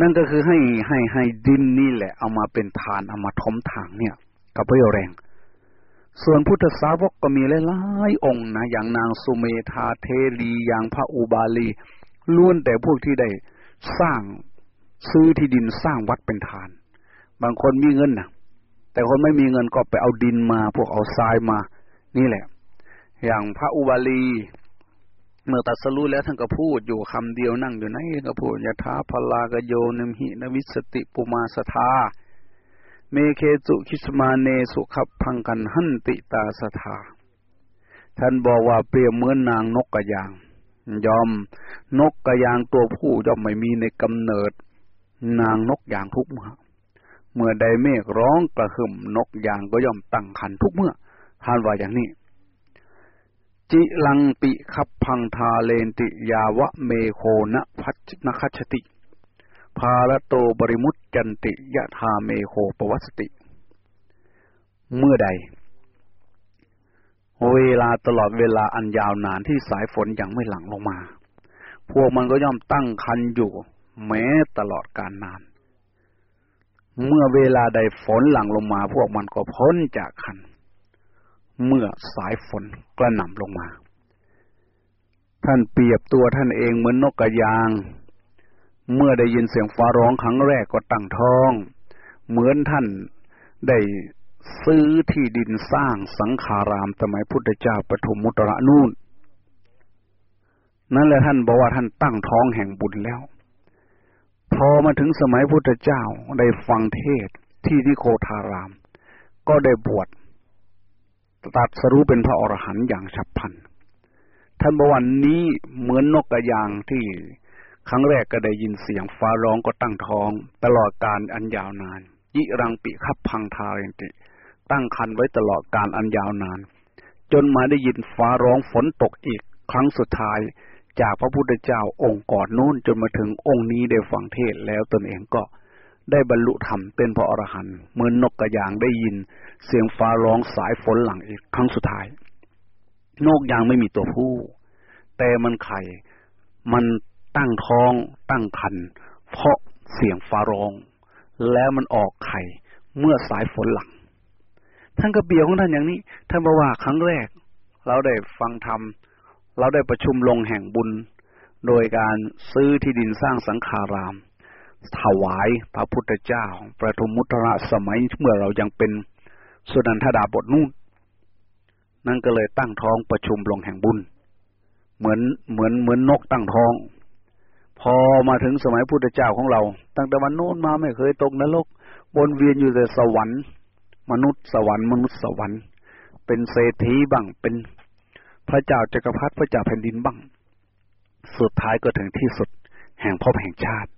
นั่นก็คือให้ให้ให้ดินนี่แหละ เอามาเป็นทานเอามาทมทางเนี่ย กับพระแรง ส่วนพุทธสาวกก็มีหลายๆองค์นะ อย่างนางสุเมธาเทลีอย่างพระอุบาลีล้วนแต่พวกที่ได้สร้างซื้อที่ดินสร้างวัดเป็นทาน บางคนมีเงินนะแต่คนไม่มีเงินก็ไปเอาดินมา พวกเอาทรายมา นี่แหละ อย่างพระอุบาลี เมื่อตัดสรู้แล้วท่านก็พูดอยู่คำเดียวนั่งอยู่ไหนก็พูดยะถาพลากโยนมหินวิสติปุมาสทา เมเคจุคิสมาเนสุขพังกันหันติตาสถา ท่านบอกว่าเปรียบเหมือนนางนกกระยาง ยอมนกกระยางตัวผู้ย่อมไม่มีในกำเนิด นางนกยางทุกเมื่อ เมื่อใดเมฆร้องกระหึ่มนกยางก็ย่อมตั้งขันทุกเมื่อ ท่านว่าอย่างนี้ จิลังปิคับพังทาเลนติยาวะเมโคนะพัชนคัชติ ภาระโต ปะริมุจจันติยะทาเมโฆ ปะวัสสะติ เมื่อใด เวลาตลอดเวลาอันยาวนานที่สายฝนยังไม่หลั่งลงมา พวกมันก็ย่อมตั้งครรภ์อยู่ แม้ตลอดการนาน เมื่อเวลาใดฝนหลั่งลงมา พวกมันก็พ้นจากคัน เมื่อสายฝนกระหน่ำลงมา ท่านเปรียบตัวท่านเองเหมือนนกกระยาง เมื่อได้ยินเสียงฟ้าร้องครั้งแรกก็ตั้งท้อง เหมือนท่านได้ซื้อที่ดินสร้างสังขารามสมัยพุทธเจ้าปฐมมุตระนู่น นั่นแหละท่านบอกว่าท่านตั้งท้องแห่งบุญแล้ว พอมาถึงสมัยพุทธเจ้าได้ฟังเทศที่ที่โคทาราม ก็ได้บวชตัดสรู้เป็นพระอรหันต์อย่างฉับพลัน ท่านบอกว่านี้เหมือนนกกระยางที่ ครั้งแรกก็ได้ยินเสียงฟ้าร้องก็ตั้งท้อง ตลอดการอันยาวนานยิรังปิคับพังทาเรนติ ตั้งคันไว้ตลอดการอันยาวนาน จนมาได้ยินฟ้าร้องฝนตกอีก ครั้งสุดท้าย จากพระพุทธเจ้าองค์ก่อนนู้นจนมาถึงองค์นี้ได้ฟังเทศแล้วตนเองก็ได้บรรลุธรรมเป็นพระอรหันต์เหมือนนกกระยางได้ยิน เสียงฟ้าร้องสายฝนหลังอีกครั้งสุดท้าย นกยางไม่มีตัวผู้ แต่มันไข่ มัน ตั้งท้องตั้งคันเพราะเสียงฟ้าร้อง แล้วมันออกไข่เมื่อสายฝนหลัง ท่านก็เบียวของท่านอย่างนี้ ท่านบอกว่าครั้งแรก เราได้ฟังธรรมเราได้ประชุมลงแห่งบุญ โดยการซื้อที่ดินสร้างสังขาราม ถวายพระพุทธเจ้าประทุมมุตระสมัยเมื่อเรายังเป็นสุนันทดาบทนู่นนั่นก็เลยตั้งท้องประชุมลงแห่งบุญ เหมือนเหมือนเหมือนนกตั้งท้อง พอมาถึงสมัยพุทธเจ้าของเรา ตั้งแต่วันโน้นมาไม่เคยตกนรกวนเวียนอยู่แต่สวรรค์ มนุษย์สวรรค์มนุษย์สวรรค์ เป็นเศรษฐีบ้างเป็นพระเจ้าจักรพรรดิพระเจ้าแผ่นดินบ้าง สุดท้ายก็ถึงที่สุด แห่งพบแห่งชาติ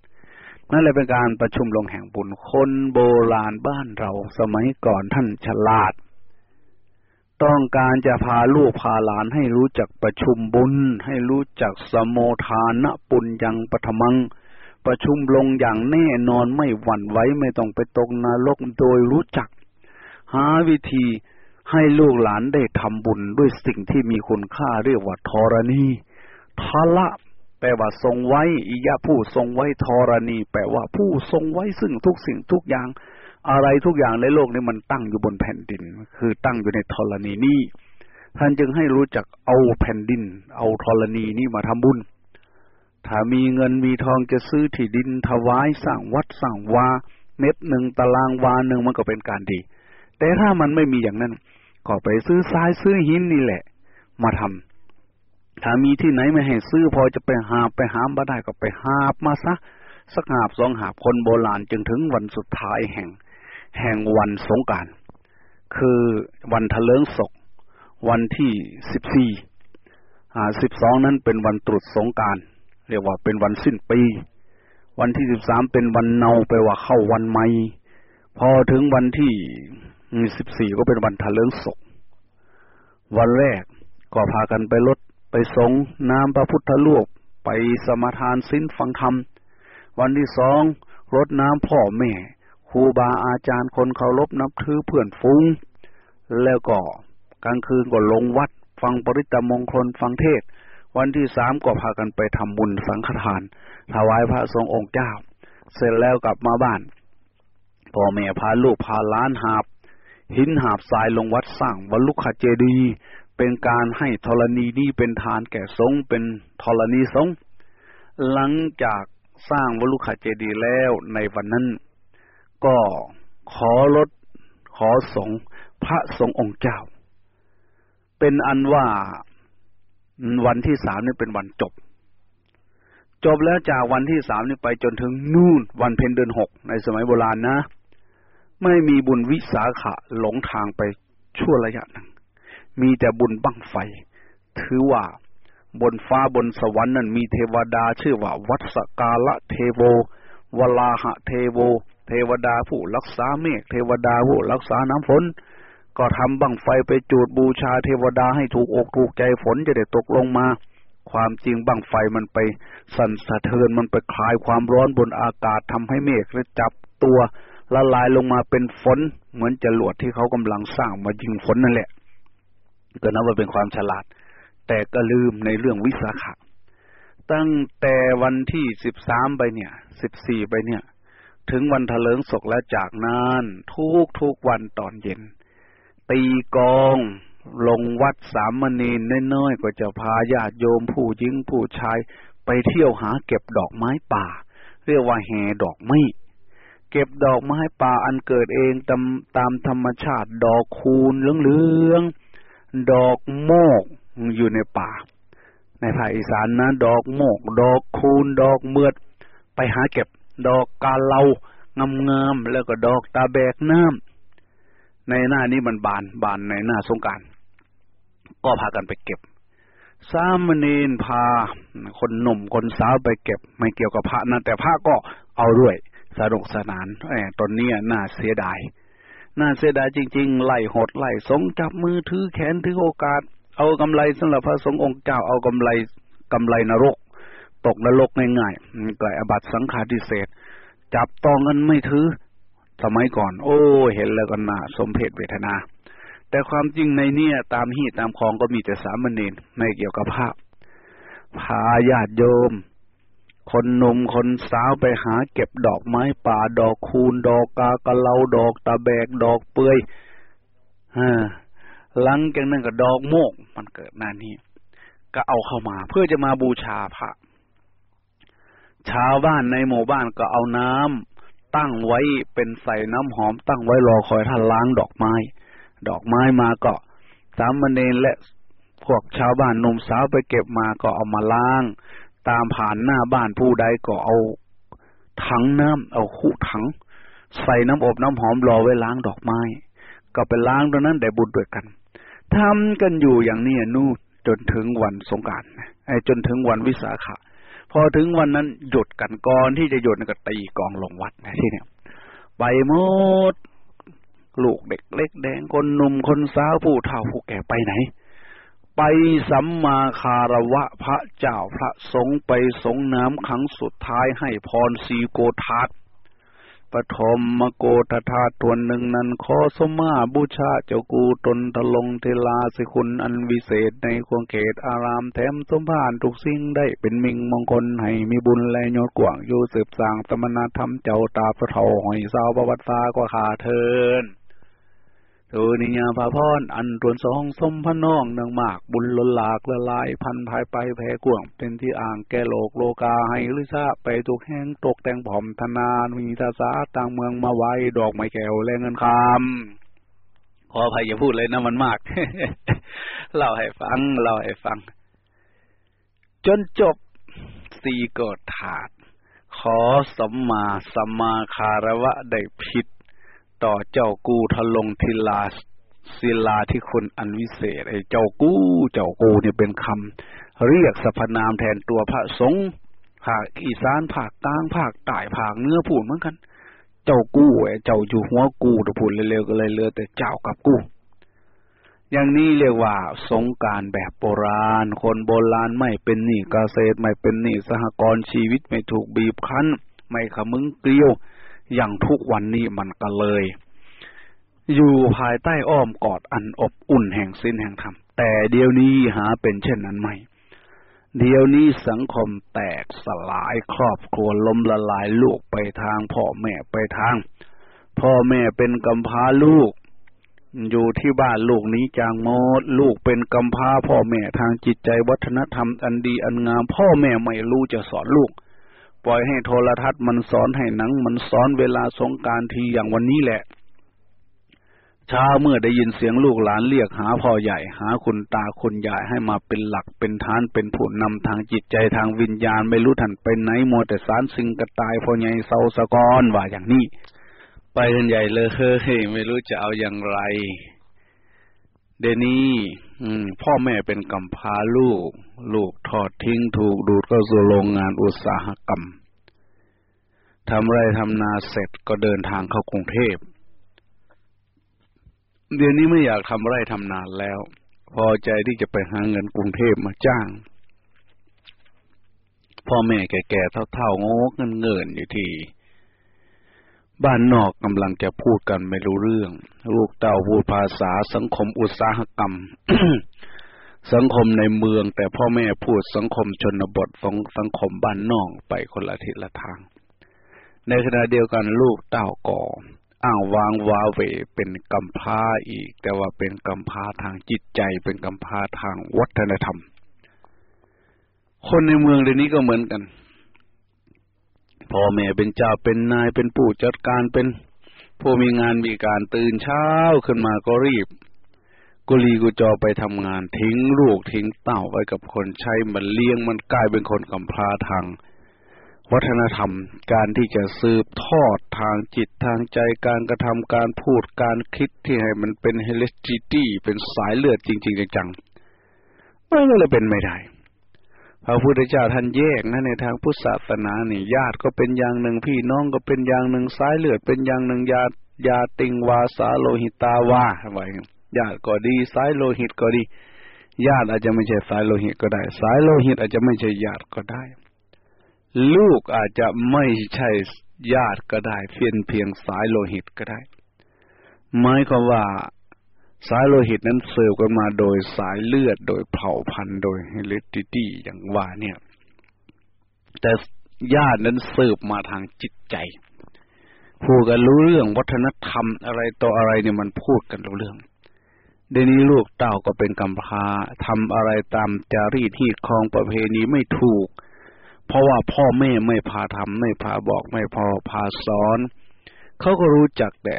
นั่นเลยเป็นการประชุมลงแห่งบุญคนโบราณบ้านเรา สมัยก่อนท่านฉลาด ต้องการจะพาลูกพาหลานให้รู้จักประชุมบุญ ให้รู้จักสมโมทานะปุญญังปฐมัง ประชุมลงอย่างแน่นอนไม่หวั่นไหวไม่ต้องไปตกนรกโดยรู้จัก หาวิธีให้ลูกหลานได้ทำบุญด้วยสิ่งที่มีคุณค่าเรียกว่าธรณีทละแปลว่าทรงไว้อิยะผู้ทรงไว้ธรณี แปลว่าผู้ทรงไว้ซึ่งทุกสิ่งทุกอย่าง อะไรทุกอย่างในโลกนี้มันตั้งอยู่บนแผ่นดิน คือตั้งอยู่ในธรณีนี้ท่านจึงให้รู้จักเอาแผ่นดิน เอาธรณีนี้มาทำบุญ ถ้ามีเงินมีทองจะซื้อที่ดินถวายสร้างวัดสร้างวาเม็ดหนึ่งตารางวาหนึ่งมันก็เป็นการดี แต่ถ้ามันไม่มีอย่างนั้น ก็ไปซื้อทรายซื้อหินนี่แหละ มาทำถ้ามีที่ไหนไม่ให้ซื้อพอจะไปหาไปหามมาได้ก็ไปหาบมาซะสักหาบสองหาบคนโบราณจึงถึงวันสุดท้ายแห่ง แห่งวันสงการคือวันทะเลิงศก วันที่สิบสี่สิบสองนั้นเป็นวันตรุษสงการเรียกว่าเป็นวันสิ้นปี วันที่สิบสามเป็นวันเนาไปว่าเข้าวันใหม่พอถึงวันที่สิบสี่ก็เป็นวันทะเลิงศก วันแรกก็พากันไปลดไปสงน้ำพระพุทธลูกไปสมาทานสิ้นฟังธรรม วันที่สองรดน้ำพ่อแม่ ครูบาอาจารย์คนเคารพนับถือเพื่อนฟูงแล้วก็กลางคืนก็ลงวัด ฟังปริตมงคลฟังเทศ วันที่สามก็พากันไปทำบุญสังฆทาน ถวายพระทรงองค์เจ้า เสร็จแล้วกลับมาบ้านพ่อแม่พาลูกพาล้านหาบ หินหาบทรายลงวัดสร้างวัลุขเจดีเป็นการให้ธรณีนี้เป็นทานแก่สงเป็นธรณีสงหลังจากสร้างวัลุขเจดีแล้วในวันนั้น ก็ขอลดขอสงพระสงฆ์องค์เจ้า เป็นอันว่าวันที่สามนี่เป็นวันจบ จบแล้วจากวันที่สามนี่ไปจนถึงนู่นวันเพ็ญเดือนหกในสมัยโบราณนะ ไม่มีบุญวิสาขะหลงทางไปชั่วระยะหนึ่งมีแต่บุญบั้งไฟ ถือว่าบนฟ้าบนสวรรค์นั้นมีเทวดาชื่อว่า วัสกาละเทโว วลาหะเทโว เทวดาผู้รักษาเมฆเทวดาผู้รักษาน้ำฝน ก็ทำบังไฟไปจูดบูชาเทวดาให้ถูกอกถูกใจฝนจะได้ตกลงมา ความจริงบังไฟมันไปสั่นสะเทือนมันไปคลายความร้อนบนอากาศทำให้เมฆและจับตัวละลายลงมาเป็นฝน เหมือนจรวดที่เขากำลังสร้างมายิงฝนนั่นแหละ ก็นับว่าเป็นความฉลาด แต่ก็ลืมในเรื่องวิสาขะตั้งแต่วันที่สิบสามไปเนี่ยสิบสี่ไปเนี่ย ถึงวันเถลิงศกแล้วจากนั้นทุกทุกวันตอนเย็น ตีกองลงวัดสามมณีน้อยๆก็จะพาญาติโยมผู้หญิงผู้ชาย ไปเที่ยวหาเก็บดอกไม้ป่า เรียกว่าแห่ดอกไม้เก็บดอกไม้ป่าอันเกิดเองตามตามธรรมชาติดอกคูณเหลืองๆดอกโมกอยู่ในป่า ในภาคอีสานนะ ดอกโมก ดอกคูณดอกเมือด ไปหาเก็บ ดอกกาเลางามๆแล้วก็ดอกตาแบกน้ำในหน้านี้มันบานบานในหน้าสงการก็พากันไปเก็บ สามเณรพา คนหนุ่มคนสาวไปเก็บ ไม่เกี่ยวกับพระนะแต่พระก็เอาด้วยสนุกสนานแหมตอนนี้น่าเสียดาย น่าเสียดายจริง ๆ ไล่หดไล่สงจับมือถือแขนถือโอกาส เอากำไรสำหรับพระสงฆ์องค์เจ้าเอากำไรกำไรนรก ตกนรกง่ายๆกลายอบัตสังฆาทิเศษ จับต้องเงินไม่ถือ สมัยก่อน โอ้ เห็นแล้วก็น่าสมเพชเวทนา แต่ความจริงในเนี่ยตามหีตามคลองก็มีแต่สามเณรไม่เกี่ยวกับภาพพาญาติโยม คนหนุ่มคนสาวไปหาเก็บดอกไม้ป่าดอกคูณดอกกากะเลาดอกตะแบกดอกเปื่อยหลังจากนั้นก็ดอกโมก มันเกิดหน้านี้ ก็เอาเข้ามาเพื่อจะมาบูชาพระ ชาวบ้านในหมู่บ้านก็เอาน้ำตั้งไว้เป็นใส่น้ำหอมตั้งไว้รอคอยท่านล้างดอกไม้ ดอกไม้มาก็สามเณรและพวกชาวบ้านนมสาวไปเก็บมาก็เอามาล้าง ตามผ่านหน้าบ้านผู้ใดก็เอาถังน้ำเอาคู่ถัง ใส่น้ำอบน้ำหอมรอไว้ล้างดอกไม้ ก็ไปล้างตรงนั้นได้บุญด้วยกันทำกันอยู่อย่างนี้นู่นจนถึงวันสงการไอ้จนถึงวันวิสาขะ พอถึงวันนั้นหยุดกันก่อนที่จะหยุดก็ตีกองลงวัดนะที่เนี่ยไปหมดลูกเด็กเล็กแดงคนหนุ่มคนสาวผู้เฒ่าผู้แก่ไปไหน ไปสัมมาคารวะพระเจ้าพระสงฆ์ไปสงน้ำขังสุดท้ายให้พรสีโกทัด ปฐมมโกทธาตัวหนึ่งนั้นขอสมาบูชาเจ้ากูตนทะลงเทลาสิคุณอันวิเศษในควงเขตอารามแถมสมภานทุกสิ่งได้เป็นมิงมงคลให้มีบุญและยศกว่างอยู่สืบสางตมนาธรรมเจ้าตาพระเถาหอยสาวประวัติฟ้ากว่าขาเทิน ตูนิยาภาพรอันตวนสองสมพน้องนางมากบุญล้นหลากละลายพันภายไปแผ่กวงเป็นที่อ่างแก่โลกโลกาให้ลิซาไปทุกแห่งตกแต่งผอมธนามีทาสาต่างเมืองมาไว้ดอกไม้แก้วแรงเงินคำขออภัยอย่าพูดเลยนะมันมากเล่าให้ฟังเล่าให้ฟัง จนจบสี่กดถาดขอสัมมาสัมมาคารวะได้ผิด ต่อเจ้ากูทะลงทิลาศิลาที่คนอันวิเศษไอ้เจ้ากู้เจ้ากูเนี่ยเป็นคำเรียกสรรพนามแทนตัวพระสงฆ์ภาคอีสานภาคกลางภาคใต้ภาคเนื้อพูดเหมือนกัน เจ้ากู้ไอ้เจ้าอยู่หัวกูแต่พูดเร็วๆก็เลยเลือแต่เจ้ากับกู้อย่างนี้เรียกว่าสงการแบบโบราณ คนโบราณไม่เป็นหนี้เกษตรไม่เป็นหนี้สหกรณ์ชีวิตไม่ถูกบีบคั้น ไม่ขมึงเกลียว อย่างทุกวันนี้มันก็เลย อยู่ภายใต้อ้อมกอดอันอบอุ่นแห่งสิ้นแห่งธรรม แต่เดี๋ยวนี้หาเป็นเช่นนั้นไหมเดี๋ยวนี้สังคมแตกสลายครอบครัวล้มละลายลูกไปทางพ่อแม่ไปทาง พ่อแม่เป็นกำพร้าลูก อยู่ที่บ้านลูกนี้จางโมดลูกเป็นกำพร้าพ่อแม่ทางจิตใจวัฒนธรรมอันดีอันงาม พ่อแม่ไม่รู้จะสอนลูก ปล่อยให้โทรทัศน์มันสอนให้หนัง มันสอนเวลาสงการทีอย่างวันนี้แหละ เช้าเมื่อได้ยินเสียงลูกหลานเรียกหาพ่อใหญ่ หาคุณตาคุณยายให้มาเป็นหลักเป็นฐานเป็นผู้นำทางจิตใจทางวิญญาณไม่รู้ทันไปไหนมัวแต่สารสิงกระตายพ่อใหญ่เศร้าสะกอนว่าอย่างนี้ ไปกันใหญ่เลยเฮ้ยไม่รู้จะเอาอย่างไร เดนี้พ่อแม่เป็นกำพร้าลูก ลูกทอดทิ้งถูกดูดเข้าสู่โรงงานอุตสาหกรรมทำไรทำนาเสร็จก็เดินทางเข้ากรุงเทพ เดี๋ยวนี้ไม่อยากทำไรทำนาแล้ว พอใจที่จะไปหาเงินกรุงเทพมาจ้าง พ่อแม่แก่ๆเท่าๆงกเงินเงินอยู่ที่ บ้านนอกกำลังจะพูดกันไม่รู้เรื่อง ลูกเต้าพูดภาษาสังคมอุตสาหกรรม สังคมในเมือง แต่พ่อแม่พูดสังคมชนบทของสังคมบ้านนอกไปคนละทิศละทาง ในขณะเดียวกันลูกเต้าก่อ อ้างวางวาเวเป็นกำพร้าอีก แต่ว่าเป็นกำพร้าทางจิตใจเป็นกำพร้าทางวัฒนธรรม คนในเมืองเดี๋ยวนี้ก็เหมือนกัน พ่อแม่เป็นเจ้าเป็นนายเป็นผู้จัดการเป็นผู้มีงานมีการตื่นเช้าขึ้นมาก็รีบ กุลีกุจอไปทำงานทิ้งลูกทิ้งเต้าไว้กับคนใช้มันเลี้ยงมันกลายเป็นคนกำพร้าทางวัฒนธรรมการที่จะสืบทอดทางจิตทางใจการกระทำการพูดการคิดที่ให้มันเป็น heredity เป็นสายเลือดจริง ๆ จังๆมันก็เลยเป็นไม่ได้ พระพุทธเจ้าท่านแยกนะในทางพุทธศาสนาเนี่ยญาติก็เป็นอย่างหนึ่งพี่น้องก็เป็นอย่างหนึ่งสายเลือดเป็นอย่างหนึ่งญาติญาติงวาสาโลหิตาวาไว้ญาติก็ดี สายโลหิตก็ดี ญาติอาจจะไม่ใช่สายโลหิตก็ได้ สายโลหิตอาจจะไม่ใช่ญาติก็ได้ ลูกอาจจะไม่ใช่ญาติก็ได้ เพียงเพียงสายโลหิตก็ได้หมายความว่า สายโลหิตนั้นเสิร์ฟกันมาโดยสายเลือดโดยเผ่าพันธุ์โดยเฮลิติตี้อย่างว่าเนี่ย แต่ญาตินั้นเสิร์ฟมาทางจิตใจพูดกันรู้เรื่องวัฒนธรรมอะไรต่ออะไรเนี่ยมันพูดกันรู้เรื่องเดี๋ยวนี้ลูกเต่าก็เป็นกำพร้าทำอะไรตามจารีตที่คลองประเพณีไม่ถูก เพราะว่าพ่อแม่ไม่พาทำไม่พาบอกไม่พอพาสอน เขาก็รู้จักแต่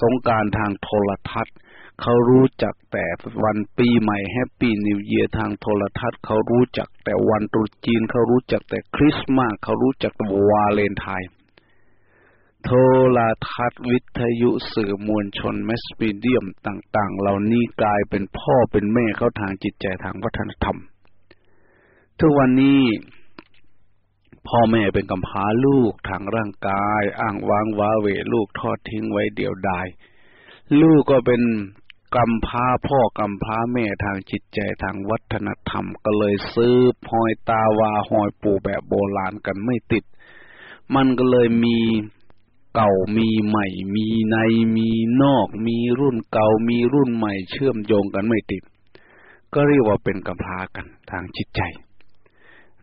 สงการทางโทรทัศน์ เขารู้จักแต่วันปีใหม่ Happy New Year ทางโทรทัศน์ เขารู้จักแต่วันตรุษจีน เขารู้จักแต่คริสต์มาสเขารู้จักแต่วาเลนไทน์โทรทัศน์วิทยุสื่อมวลชนแมสปีเดียมต่าง ๆ เหล่านี้กลายเป็นพ่อเป็นแม่เขาทางจิตใจทางวัฒนธรรม ทุกวันนี้พ่อแม่เป็นกำพร้าลูกทางร่างกาย อ้างวางว้าเวลูกทอดทิ้งไว้เดียวดาย ลูกก็เป็น กำพร้าพ่อกำพร้าแม่ทางจิตใจทางวัฒนธรรม ก็เลยซื้อหอยตาวาหอยปูแบบโบราณกันไม่ติด มันก็เลยมีเก่ามีใหม่ มีในมีนอก มีรุ่นเก่ามีรุ่นใหม่ เชื่อมโยงกันไม่ติด ก็เรียกว่าเป็นกำพร้ากันทางจิตใจ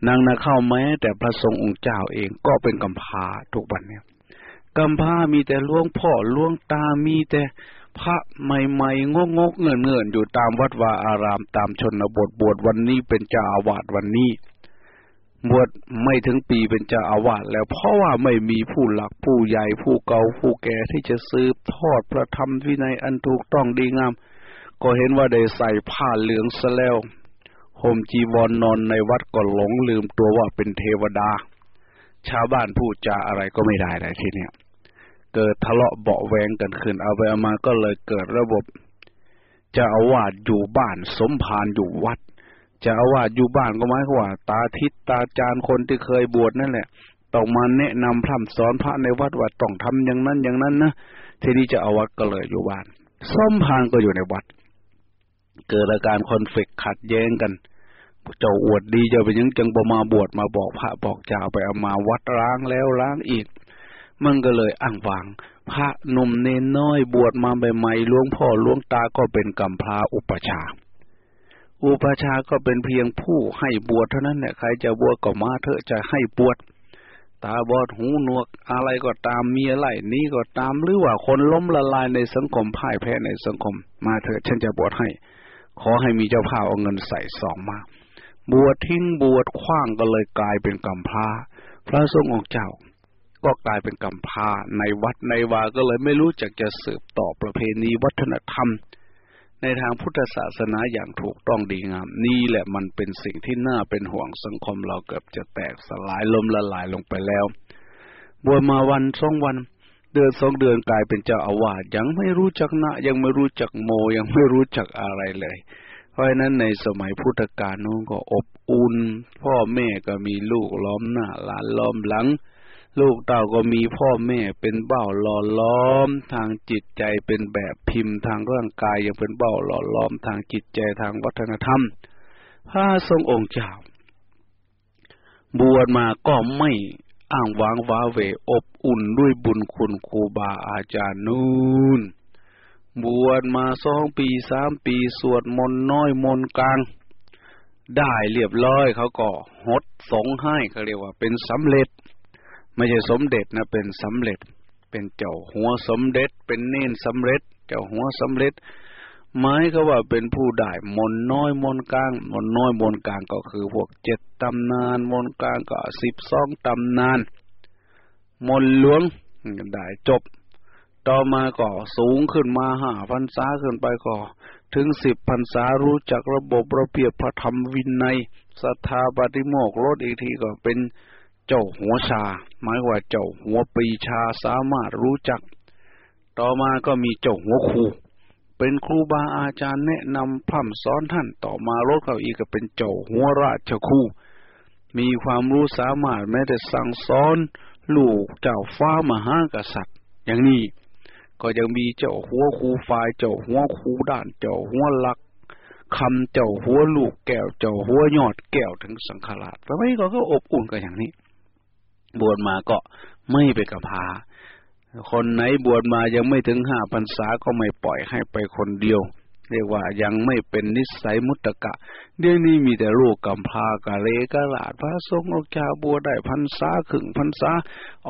นางนาเข้าแม้ แต่พระสงฆ์องค์เจ้าเองก็เป็นกำพร้าทุกวันเนี่ยกำพร้ามีแต่ล่วงพ่อล่วงตามีแต่ พระใหม่ๆงกงกเงินเงินอยู่ตามวัดวาอารามตามชนบทบวชวันนี้เป็นเจ้าอาวาสวันนี้ บวชไม่ถึงปีเป็นเจ้าอาวาสแล้วเพราะว่าไม่มีผู้หลักผู้ใหญ่ผู้เก่าผู้แก่ที่จะสืบทอดพระธรรมวินัยอันถูกต้องดีงาม ก็เห็นว่าได้ใส่ผ้าเหลืองซะแล้วห่มจีวรนนอนในวัดก็หลงลืมตัวว่าเป็นเทวดา ชาวบ้านพูดจาอะไรก็ไม่ได้เลยทีเนี้ย เกิดทะเลาะเบาแวงกันขึ้น เอาไปเอามาก็เลยเกิดระบบจะอาวาสอยู่บ้านสมภารอยู่วัดจะอาวาสอยู่บ้านก็หมายความว่า ตาทิศตาจารคนที่เคยบวชนั่นแหละต้องมาแนะนำพร่ำสอนพระในวัดว่าต้องทำอย่างนั้นอย่างนั้นนะทีนี้จะเอาวัดก็เลยอยู่บ้านสมภารก็อยู่ในวัด เกิดอาการคอนฟ lict ขัดแย้งกัน เจ้าอวดดีจะไปยังจังบมาบวชมาบอกพระบอกเจ้าไปเอามาวัดล้างแล้วล้างอีก มันก็เลยอ้างวาง พระหนุ่มเนนน้อยบวชมาใหม่ๆหลวงพ่อหลวงตาก็เป็นกำพร้าอุปชา อุปชาก็เป็นเพียงผู้ให้บวชเท่านั้นแหละใครจะบวชก็มาเถอะจะให้บวชตาบอดหูหนวกอะไรก็ตามมีอะไรนี้ก็ตามหรือว่าคนล้มละลายในสังคมพ่ายแพ้ในสังคม มาเถิดฉันจะบวชให้ ขอให้มีเจ้าภาพเอาเงินใส่ซองมาบวชทิ้งบวชคว้างก็เลยกลายเป็นกำพร้าพระสงฆ์องค์เจ้า ก็กลายเป็นกำพาในวัดในวาก็เลยไม่รู้จักจะสืบต่อประเพณีวัฒนธรรม ในทางพุทธศาสนาอย่างถูกต้องดีงาม นี่แหละมันเป็นสิ่งที่น่าเป็นห่วงสังคมเราเกือบจะแตกสลายลมละลายลงไปแล้วบวชมาวันสองวัน เดือนสองเดือนกลายเป็นเจ้าอาวาสยังไม่รู้จักนะ ยังไม่รู้จักโมยังไม่รู้จักอะไรเลยเพราะนั้นในสมัยพุทธกาลนู้นก็อบอุ่น พ่อแม่ก็มีลูกล้อมหน้าหลานล้อมหลัง ลูกเต่าก็มีพ่อแม่เป็นเบ้าหล่อล้อม ทางจิตใจเป็นแบบพิมพ์ทางร่างกายยังเป็นเบ้าหล่อล้อม ทางจิตใจทางวัฒนธรรม พระทรงองค์เจ้า บวชมาก็ไม่อ้างวางว้าเวอบอุ่นด้วยบุญคุณครูบาอาจารย์นู่นบวชมาสองปีสามปีสวดมนต์น้อยมนต์กลาง ได้เรียบร้อยเขาก็หดสงให้เขาเรียกว่าเป็นสำเร็จ ไม่ใช่สมเด็จนะเป็นสำเร็จ เป็นเจ้าหัวสมเด็จ เป็นเน้นสำเร็จ เจ้าหัวสำเร็จหมายเขาว่าเป็นผู้ได้มนน้อยมนกลางมนน้อยมนกลางก็คือพวกเจ็ดตำนานมนกลางก็สิบสองตำนาน มนหลวงได้จบ ต่อมาก็สูงขึ้นมาห้าพันษาขึ้นไปก็ ถึงสิบพันษารู้จักระบบระเบียบพระธรรมวินัยศรัทธาปฏิโมกรถอีกทีก็เป็น เจ้าหัวชา หมายว่าเจ้าหัวปีชาสามารถรู้จัก ต่อมาก็มีเจ้าหัวครูเป็นครูบาอาจารย์แนะนำพร่ำสอนท่านต่อมารถเขาอีกก็เป็นเจ้าหัวราชครูมีความรู้สามารถแม้แต่สั่งสอนลูกเจ้าฟ้ามหากษัตริย์ อย่างนี้ ก็ยังมีเจ้าหัวครูฝ่ายเจ้าหัวครูด่านเจ้าหัวหลักคำเจ้าหัวลูกแก้วเจ้าหัวยอดแก้วถึงสังขารสมัยก็ก็อบอุ่นกันอย่างนี้ บวชมาก็ไม่ไปกับพาคนไหนบวชมายังไม่ถึงห้าพรรษาก็ไม่ปล่อยให้ไปคนเดียว เรียกว่ายังไม่เป็นนิสัยมุตตะเดี๋ยวนี้มีแต่ลูกกำพร้ากะเลกะลาดพระสงฆ์ออกจากบัวได้พันษาขึงพันษา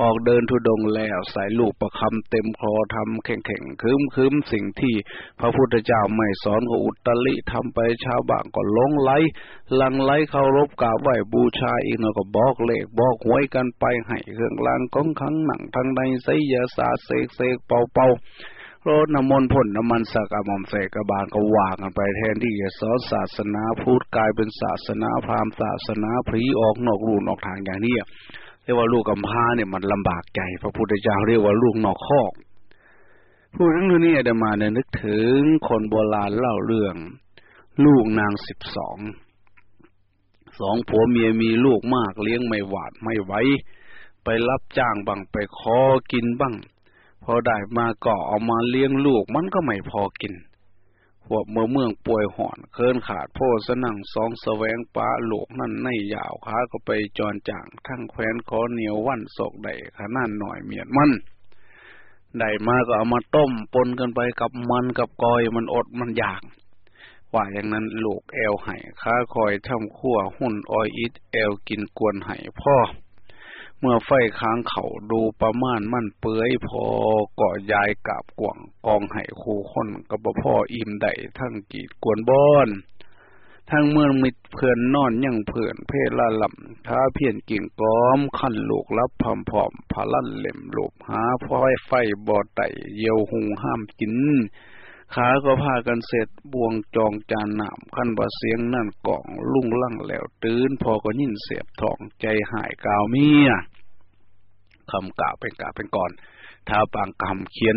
ออกเดินทุดงแล้วใส่ลูกประคำเต็มคอทำแข่งแข่งคืมคืมสิ่งที่พระพุทธเจ้าไม่สอนก็อุตริทำไปชาวบ้านก็ลงไหลลังไหลเคารพกราบไหวบูชาอีกแล้วก็บอกเลขบอกหวยกันไปให้เครื่องรางของขังหนังทางในไสยาสาเสกเสกเป่าเป่า รดน้ำมนต์พ่นน้ำมันสักอมอมเสกบาลก็วางกันไปแทนที่จะสอนศาสนาพุทธกลายเป็นศาสนาพราหมณ์ศาสนาพรีออกนอกรูนออกทางอย่างนี้เรียกว่าลูกกำพร้าเนี่ยมันลำบากใจ พระพุทธเจ้าเรียกว่าลูกนอกคอกพูดถึงเรื่องนี้จะมาเนี่ยนึกถึงคนโบราณเล่าเรื่อง ลูกนางสิบสองสองผัวเมียมีลูกมากเลี้ยงไม่หวาดไม่ไหวไปรับจ้างบ้างไปขอกินบ้าง พอได้มาก็เอามาเลี้ยงลูกมันก็ไม่พอกิน พวกเมื่อเมืองป่วยห่อนเคินขาดโพสนั่งสองแสวงปลาหลกนั่นในยาวขาก็ไปจรจ่างทั้งแคว้นขอเหนียววันศกได้ขนาดหน่อยเมียดมันได้มาก็เอามาต้มปนกันไปกับมันกับกอยมันอดมันอยาก ว่าอย่างนั้นลูกแอลไห้ค้าคอยทำขั้วหุ่นออยอิดแอลกินกวนไห้พ่อ เมื่อไฟค้างเขาดูประมาณมั่นเปื้อยพอก่อยายกาบกว่างกองไห้คูคนกับพ่ออิ่มได้ทั้งกีดกวนบอนทั้งเมื่อมิดเพื่อนนอนยังเพื่อนเพลละลำท้าเพียนกิ่งก้อมขั้นลูกรับพอมพอมพาลั่นเล่มลูกหาพ้อยไฟบ่อไตเยียวหูห้ามกินขาก็พากันเสร็จบวงจองจานหนามขั้นบาเสียงนั่นกล่องลุ่งลั่งแล้ว ตื่นพอก็ยินเสียบทองใจหายกาวเมีย คำกล่าวเป็นกล่าวเป็นก่อนท้าปางคำเขียน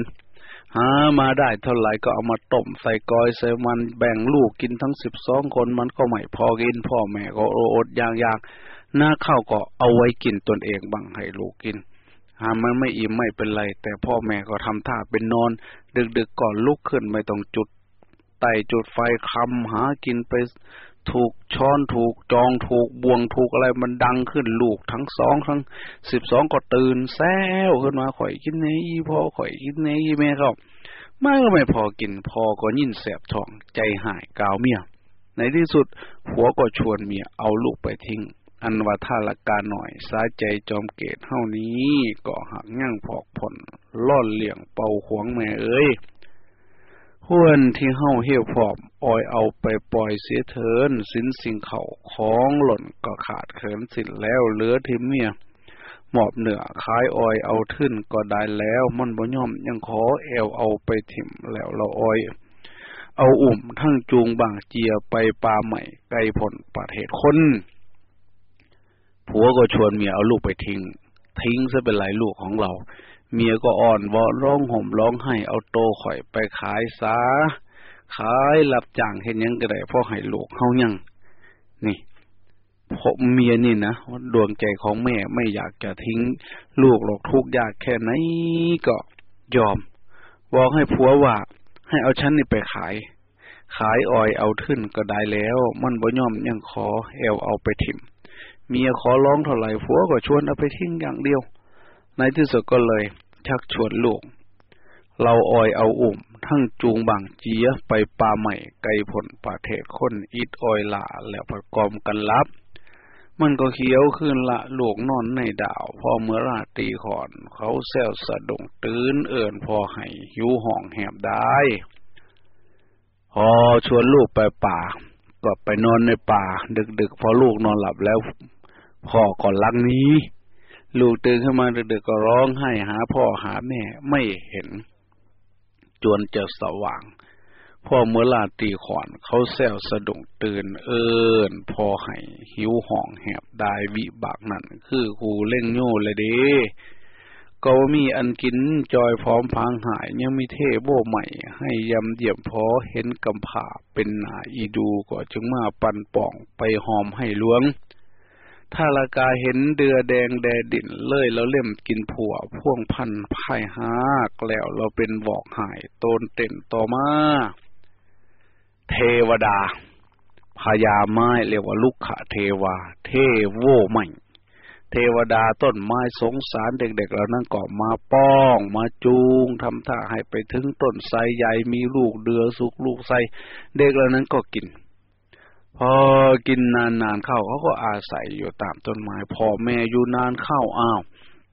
หามาได้เท่าไหร่ก็เอามาต้มใส่กอยใส่มันแบ่งลูกกินทั้งสิบสองคนมันก็ไม่พอกิน พ่อแม่ก็โอดอย่างยากหน้าข้าวก็เอาไว้กินตนเองบ้างให้ลูกกินหามันไม่อิ่มไม่เป็นไร แต่พ่อแม่ก็ทำท่าเป็นนอน ดึกๆก่อนลุกขึ้นไม่ต้องจุดไต่จุดไฟคำหากินไป ถูกช้อนถูกจองถูกบ่วงถูกอะไรมันดังขึ้นลูกทั้งสองทั้งสิบสองก็ตื่นแซวขึ้นมาข่อยกินเนยพ่อข่อยกินเนยแม่เขาไม่ก็ไม่พอกินพอก็ยิ่นแสบท้องใจหายกาวเมียในที่สุดหัวก็ชวนเมียเอาลูกไปทิ้ง อันว่าท่าละกาหน่อยสาใจจอมเกตเท่านี้ก็หักยั่งพอกผลล่อนเลี่ยงเป่าหวงแม่เอ้ย ห้วนที่เฮาเหี้ยวพอมออยเอาไปปล่อยเสียเถินสินสิ่งเขาของหล่นก็ขาดเขินสิ้นแล้วเหลือทิมเมียหมอบเหนือคายออยเอาทึ้นก็ได้แล้ว มันบ่ย่อมยังขอแอวเอาไปถิ่มแล้วเราออย เอาอุ่มทั้งจูงบางเจียไปปลาใหม่ไกลผลประเทศคนผัวก็ชวนเมียเอาลูกไปทิ้ง ทิ้งซะเป็นไรลูกของเรา เมียก็อ่อนวอนร้องห่มร้องไห้เอาโตข่อยไปขายซาขายรับจ้างเห็นยังก็ได้พ่อให้ลูกเฮายัง นี่ผมเมียนี่นะดวงใจของแม่ไม่อยากจะทิ้ง ลูกหรอกทุกยากแค่ไหนก็ยอมบอกให้ผัวว่า ให้เอาฉันนี่ไปขาย ขายอ้อยเอาทึ้นก็ได้แล้ว มันบ่ย่อมยังขอเอวเอาไปถิ่ม เมียขอร้องเท่าไหร่ผัวก็ชวนเอาไปทิ้งอย่างเดียว ในที่สุดก็เลย ชักชวนลูก เราอ้อยเอาอุ่ม ทั้งจูงบางเจียไปปลาใหม่ไกลผลประเทศคนอิดออยหลาแล้วประกอมกันรับ มันก็เขียวขึ้นละลูกนอนในดาว พอเมื่อราตีขอน เขาแซวสะดงตื่นเอิ่นพอให้หิวห่องแหบได้ พอชวนลูกไปป่า ก็ไปนอนในป่า ดึกๆพอลูกนอนหลับแล้วพ่อก็ลังนี้ ลูกตื่นขึ้นมาดึกๆก็ร้องไห้หาพ่อหาแม่ไม่เห็น จวนจะสว่าง พ่อเมื่อลาตีขอนเขาแซวสะดุ้งตื่นเอิญพอให้หิวห่องแหบได้วิบากนั่นคือครูเล่งโย่เลยเด้ก็มีอันกินจอยพร้อมพังหายยังมีเทโบใหม่ ให้ยำเดียบพอเห็นกำผาเป็นหนาอีดูก็จึงมาปันป่องไปหอมให้ล้วง ถ้าละกาเห็นเดือแดงแดดินเลยแล้วเล่มกินผัวพ่วงพันพายหากแล้วเราเป็นบอกหายโตนเต็นต่อมาเทวดาพญาไม้เรียกว่าลุกขะเทวา เทโวใหม่เทวดาต้นไม้สงสารเด็กๆเหล่านั้นก็มาป้อง มาจูงทำท่าให้ไปถึงต้นไทรใหญ่มีลูกเดือสุกลูกไทรเด็กเหล่านั้นก็กิน พอกินนานๆเข้าเขาก็อาศัยอยู่ตามต้นไม้พอแม่อยู่นานเข้าอ้าว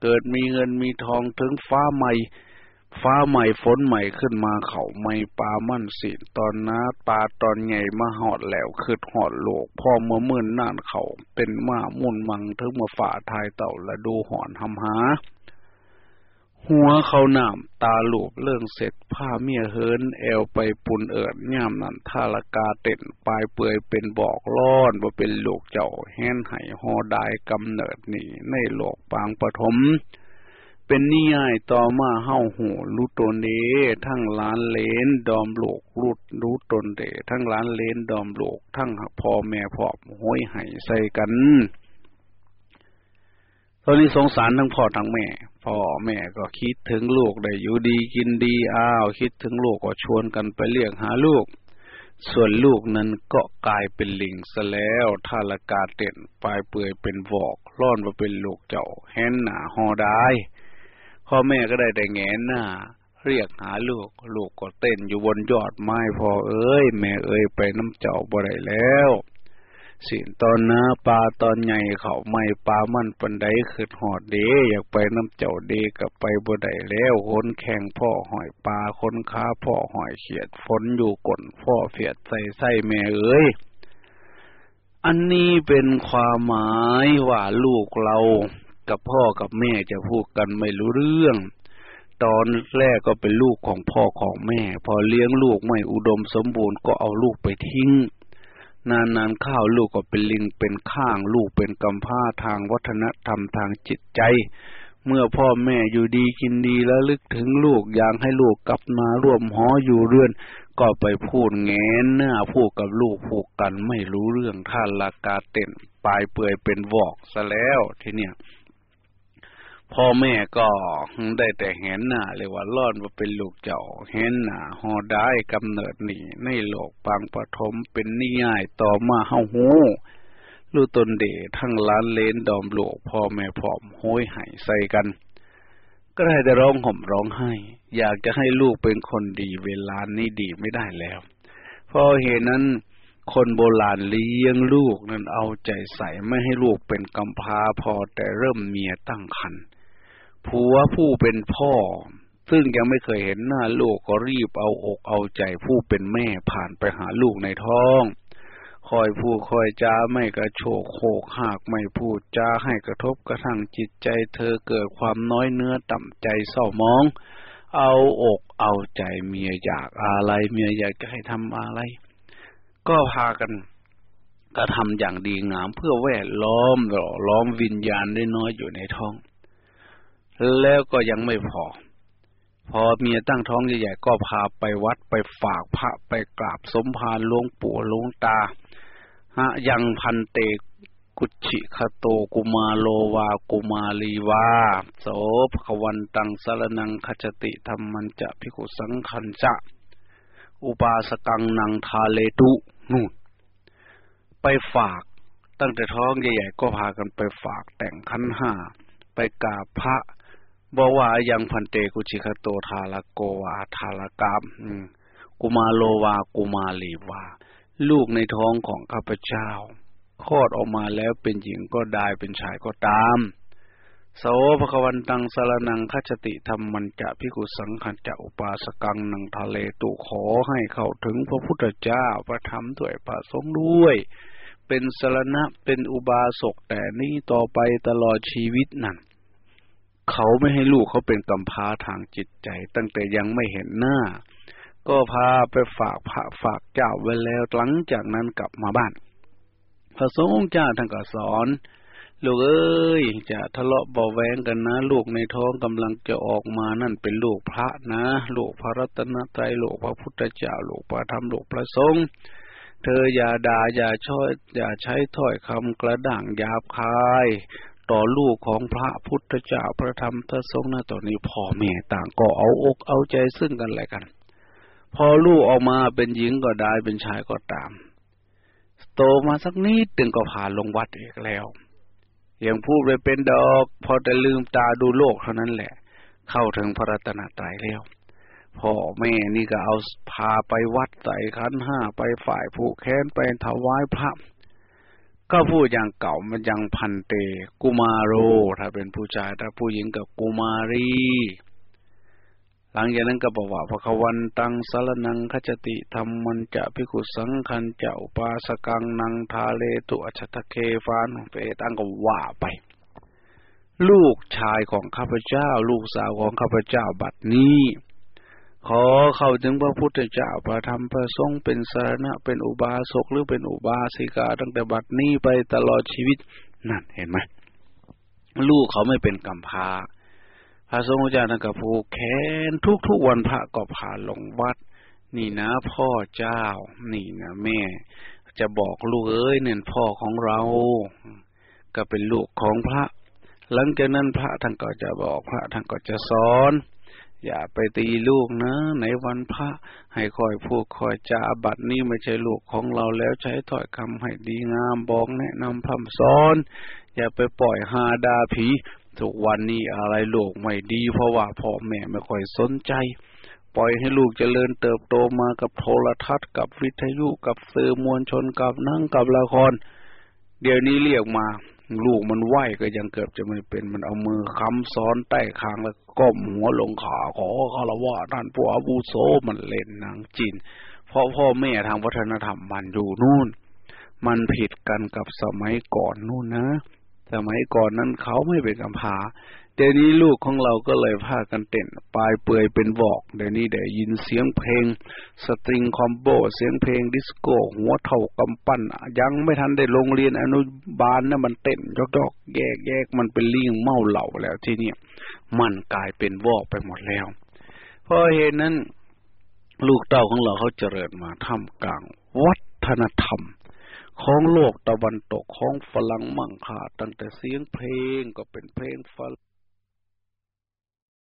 เกิดมีเงินมีทองถึงฟ้าใหม่ ฟ้าใหม่ฝนใหม่ขึ้นมาเขาไม่ปลามั่นสิตอนน้าปลาตอนใหญ่มาหอดแล้วคืดหอดโลกพ่อเมื่อมื่นนานเขาเป็นมามุ่นมังถึงมาฝ่าทายเต่าและดูหอนทำหา หัวเขาหนามตาหลูบเรื่องเสร็จผ้าเมียเฮินแอวไปปุนเอิดย่ามนั่นท่าละกาเต็นปลายเปื่อยเป็นบอกล้อนว่าเป็นลูกเจ้าแห้นไห้หอดายกำเนิดนี่ในโลกปางปฐมเป็นนิยายต่อมาเฮ้าหูรู้ตนเดทั้งล้านเลนดอมโลกรุดรู้ตนเดทั้งล้านเลนดอมโลก ทั้งพ่อแม่พ่อห้อยไห้ใส่กัน ตอนนี้สงสารทั้งพ่อทั้งแม่ พ่อแม่ก็คิดถึงลูกได้อยู่ดีกินดีอ้าว คิดถึงลูกก็ชวนกันไปเลี้ยงหาลูก ส่วนลูกนั้นก็กลายเป็นลิงซะแล้วท่าละกาเต้นปลายเปื่อยเป็นวอกร่อนมาเป็นลูกเจ้าแหนหนาหอได้พ่อแม่ก็ได้แต่แงนหน้าเรียกหาลูก ลูกก็เต้นอยู่บนยอดไม้พอเอ้ย แม่เอ้ยไปน้ำเจ้าบ่ได้แล้ว สิตอนน้าปลาตอนใหญ่เขาไม่ปลามันปันไดขึ้นหอดเดอยากไปน้ำเจ้าเดกับไปบ่ได้แล้วคนแข่งพ่อหอยปลาคนค้าพ่อหอยเขียดฝนอยู่ก่นพ่อเฟียดใส่ไส้แม่เอ้ยอันนี้เป็นความหมายว่าลูกเรากับพ่อกับแม่จะพูดกันไม่รู้เรื่อง ตอนแรกก็เป็นลูกของพ่อของแม่ พอเลี้ยงลูกไม่อุดมสมบูรณ์ก็เอาลูกไปทิ้ง นานๆข้าวลูกก็เป็นลิงเป็นข้างลูกเป็นกำพร้าทางวัฒนธรรมทางจิตใจ เมื่อพ่อแม่อยู่ดีกินดีแล้วลึกถึงลูกอยากให้ลูกกลับมาร่วมหออยู่เรือน ก็ไปพูดแงนหน้าพูดกับลูกพูดกันไม่รู้เรื่องท่านลากาเต้นปลายเปื่อยเป็นวอกซะแล้วทีเนี้ย พ่อแม่ก็ได้แต่เห็นหน้าเรียว่าล่อนว่าเป็นลูกเจ้า เห็นหน้าหอได้กำเนิดหนีในโลกปางปฐมเป็นนิยายต่อมาเฮาหูลูกตนเดทั้งล้านเลนดอมโลกพ่อแม่พร้อมโหยหายใส่กัน ก็ได้แต่ร้องห่มร้องไห้ อยากจะให้ลูกเป็นคนดีเวลานี้ดีไม่ได้แล้ว เพราะเหตุนั้นคนโบราณเลี้ยงลูกนั้นเอาใจใส่ไม่ให้ลูกเป็นกำพร้าพอแต่เริ่มเมียตั้งครรภ์ ผัวผู้เป็นพ่อ ซึ่งยังไม่เคยเห็นหน้าลูกก็รีบเอาอกเอาใจผู้เป็นแม่ผ่านไปหาลูกในท้องคอยพูดคอยจาไม่กระโชกโคกหากไม่พูดจาให้กระทบกระทั่งจิตใจเธอเกิดความน้อยเนื้อต่ำใจเศร้ามอง เอาอกเอาใจเมียอยากอะไรเมียอยากจะให้ทำอะไร ก็พากันกระทำอย่างดีงามเพื่อแวดล้อมหล่อล้อมวิญญาณได้น้อยอยู่ในท้อง แล้วก็ยังไม่พอ พอเมียตั้งท้องใหญ่ๆก็พาไปวัดไปฝากพระไปกราบสมภารหลวงปู่หลวงตาฮะยังพันเตกุชิคโตกุมาโลวากุมาลีวาโสภควันตังสารนังขจติธรรมันจะพิกุสังคันจะอุปาสกังนังทาเลตุนู่นไปฝากตั้งแต่ท้องใหญ่ๆก็พากันไปฝากแต่งขันห้าไปกราบพระ บอกว่ายังพันเตกุชิคโตทาลโกวาทาลกามกุมาโลวากุมาลีวา ลูกในท้องของข้าพเจ้าคลอดออกมาแล้วเป็นหญิงก็ได้เป็นชายก็ตามโสภควันตังสารนังคัจติธรรมมันจะพิกุสังขันจะอุปาสกังนังทะเลตุขอให้เข้าถึงพระพุทธเจ้าพระธรรมด้วยพระสงฆ์ด้วย เป็นสารณะเป็นอุบาสกแต่นี้ต่อไปตลอดชีวิตนั่น เขาไม่ให้ลูกเขาเป็นกำพร้าทางจิตใจ ตั้งแต่ยังไม่เห็นหน้า ก็พาไปฝากพระฝากเจ้าไว้แล้วหลังจากนั้นกลับมาบ้าน พระสงฆ์เจ้าท่านก็สอนลูกเอ้ยจะทะเลาะเบาแวงกันนะ ลูกในท้องกำลังจะออกมานั่นเป็นลูกพระนะ ลูกพระรัตนตรัยลูกพระพุทธเจ้าลูกพระธรรมลูกพระสงฆ์เธออย่าด่าอย่าช่อยอย่าใช้ถ้อยคำกระด่างหยาบคาย ต่อลูกของพระพุทธเจ้าพระธรรมพระสงฆ์นะตอนนี้พ่อแม่ต่างก็เอาอกเอาใจซึ่งกันและกัน พอลูกออกมาเป็นหญิงก็ได้เป็นชายก็ตาม โตมาสักนิดตึงก็ผ่านลงวัดอีกแล้วยังพูดไปเป็นดอก พอแต่ลืมตาดูโลกเท่านั้นแหละ เข้าถึงพระรัตนตรัยแล้วพ่อแม่นี่ก็เอาพาไปวัดใส่ขันห้าไปฝ่ายผูกแขนไปถวายพระ ก็พูดอย่างเก่ามันยังพันเต กุมาโร ถ้าเป็นผู้ชาย ถ้าผู้หญิงกับกุมารี หลังจากนั้นก็บอกว่าพระควันตังสารนังขจติธรรมมันจะพิกุสังคันเจ้าปาสกังนังทาเลตุอชตะเคฟานเปตังก็ว่าไป ลูกชายของข้าพเจ้า ลูกสาวของข้าพเจ้าบัดนี้ ขอเข้าถึงพระพุทธเจ้าพระธรรมพระสงฆ์เป็นสารณะ เป็นอุบาสกหรือเป็นอุบาสิกา ตั้งแต่บัดนี้ไปตลอดชีวิต นั่นเห็นไหมลูกเขาไม่เป็นกัมพาพระสงฆ์เจ้าท่านก็ผูกแขนทุกๆวันพระก็พาลงวัด นี่นะพ่อเจ้า นี่นะแม่ จะบอกลูกเอ้ยเนี่ยพ่อของเรา ก็เป็นลูกของพระ หลังจากนั้นพระท่านก็จะบอกพระท่านก็จะสอน อย่าไปตีลูกนะ ในวันพระ ให้คอยพูดคอยจาบัดนี้ไม่ใช่ลูกของเราแล้วใช้ถ้อยคำให้ดีงามบอกแนะนำพร่ำสอน อย่าไปปล่อยหาดาผี ทุกวันนี้อะไรลูกไม่ดี เพราะว่าพ่อแม่ไม่ค่อยสนใจ ปล่อยให้ลูกจเจริญเติบโตมากับโทรทัศน์กับวิทยุกับสื่อมวลชนกับนั่งกับละคร เดี๋ยวนี้เรียกมา ลูกมันไหวก็ยังเกือบจะไม่เป็นมันเอามือค้ำซ้อนใต้คางแล้วก้มหัวลงขาขอคารวะท่านผู้อาวุโสมันเล่นหนังจีนเพราะพ่อแม่ทางวัฒนธรรมมันอยู่นู่น มันผิดกันกับสมัยก่อนนู่นนะ สมัยก่อนนั้นเขาไม่เป็นกำพา เดี๋ยวนี้ลูกของเราก็เลยพากันเต้นปลายเปื่อยเป็นบอกเดี๋ยวนี้ได้ยินเสียงเพลง สตริงคอมโบ เสียงเพลงดิสโก้ หัวเท่ากำปั้นยังไม่ทันได้โรงเรียนอนุบาลนะมันเต้นยกๆแยกแยกมันเป็นลิงเมาเหล่าแล้วที่นี่มันกลายเป็นวอกไปหมดแล้วเพราะเหตุนั้น ลูกเต้าของเราเขาเจริญมาท่ามกลางวัฒนธรรมของโลกตะวันตกของฝรั่งมั่งค่าตั้งแต่เสียงเพลงก็เป็นเพลงฝรั่ง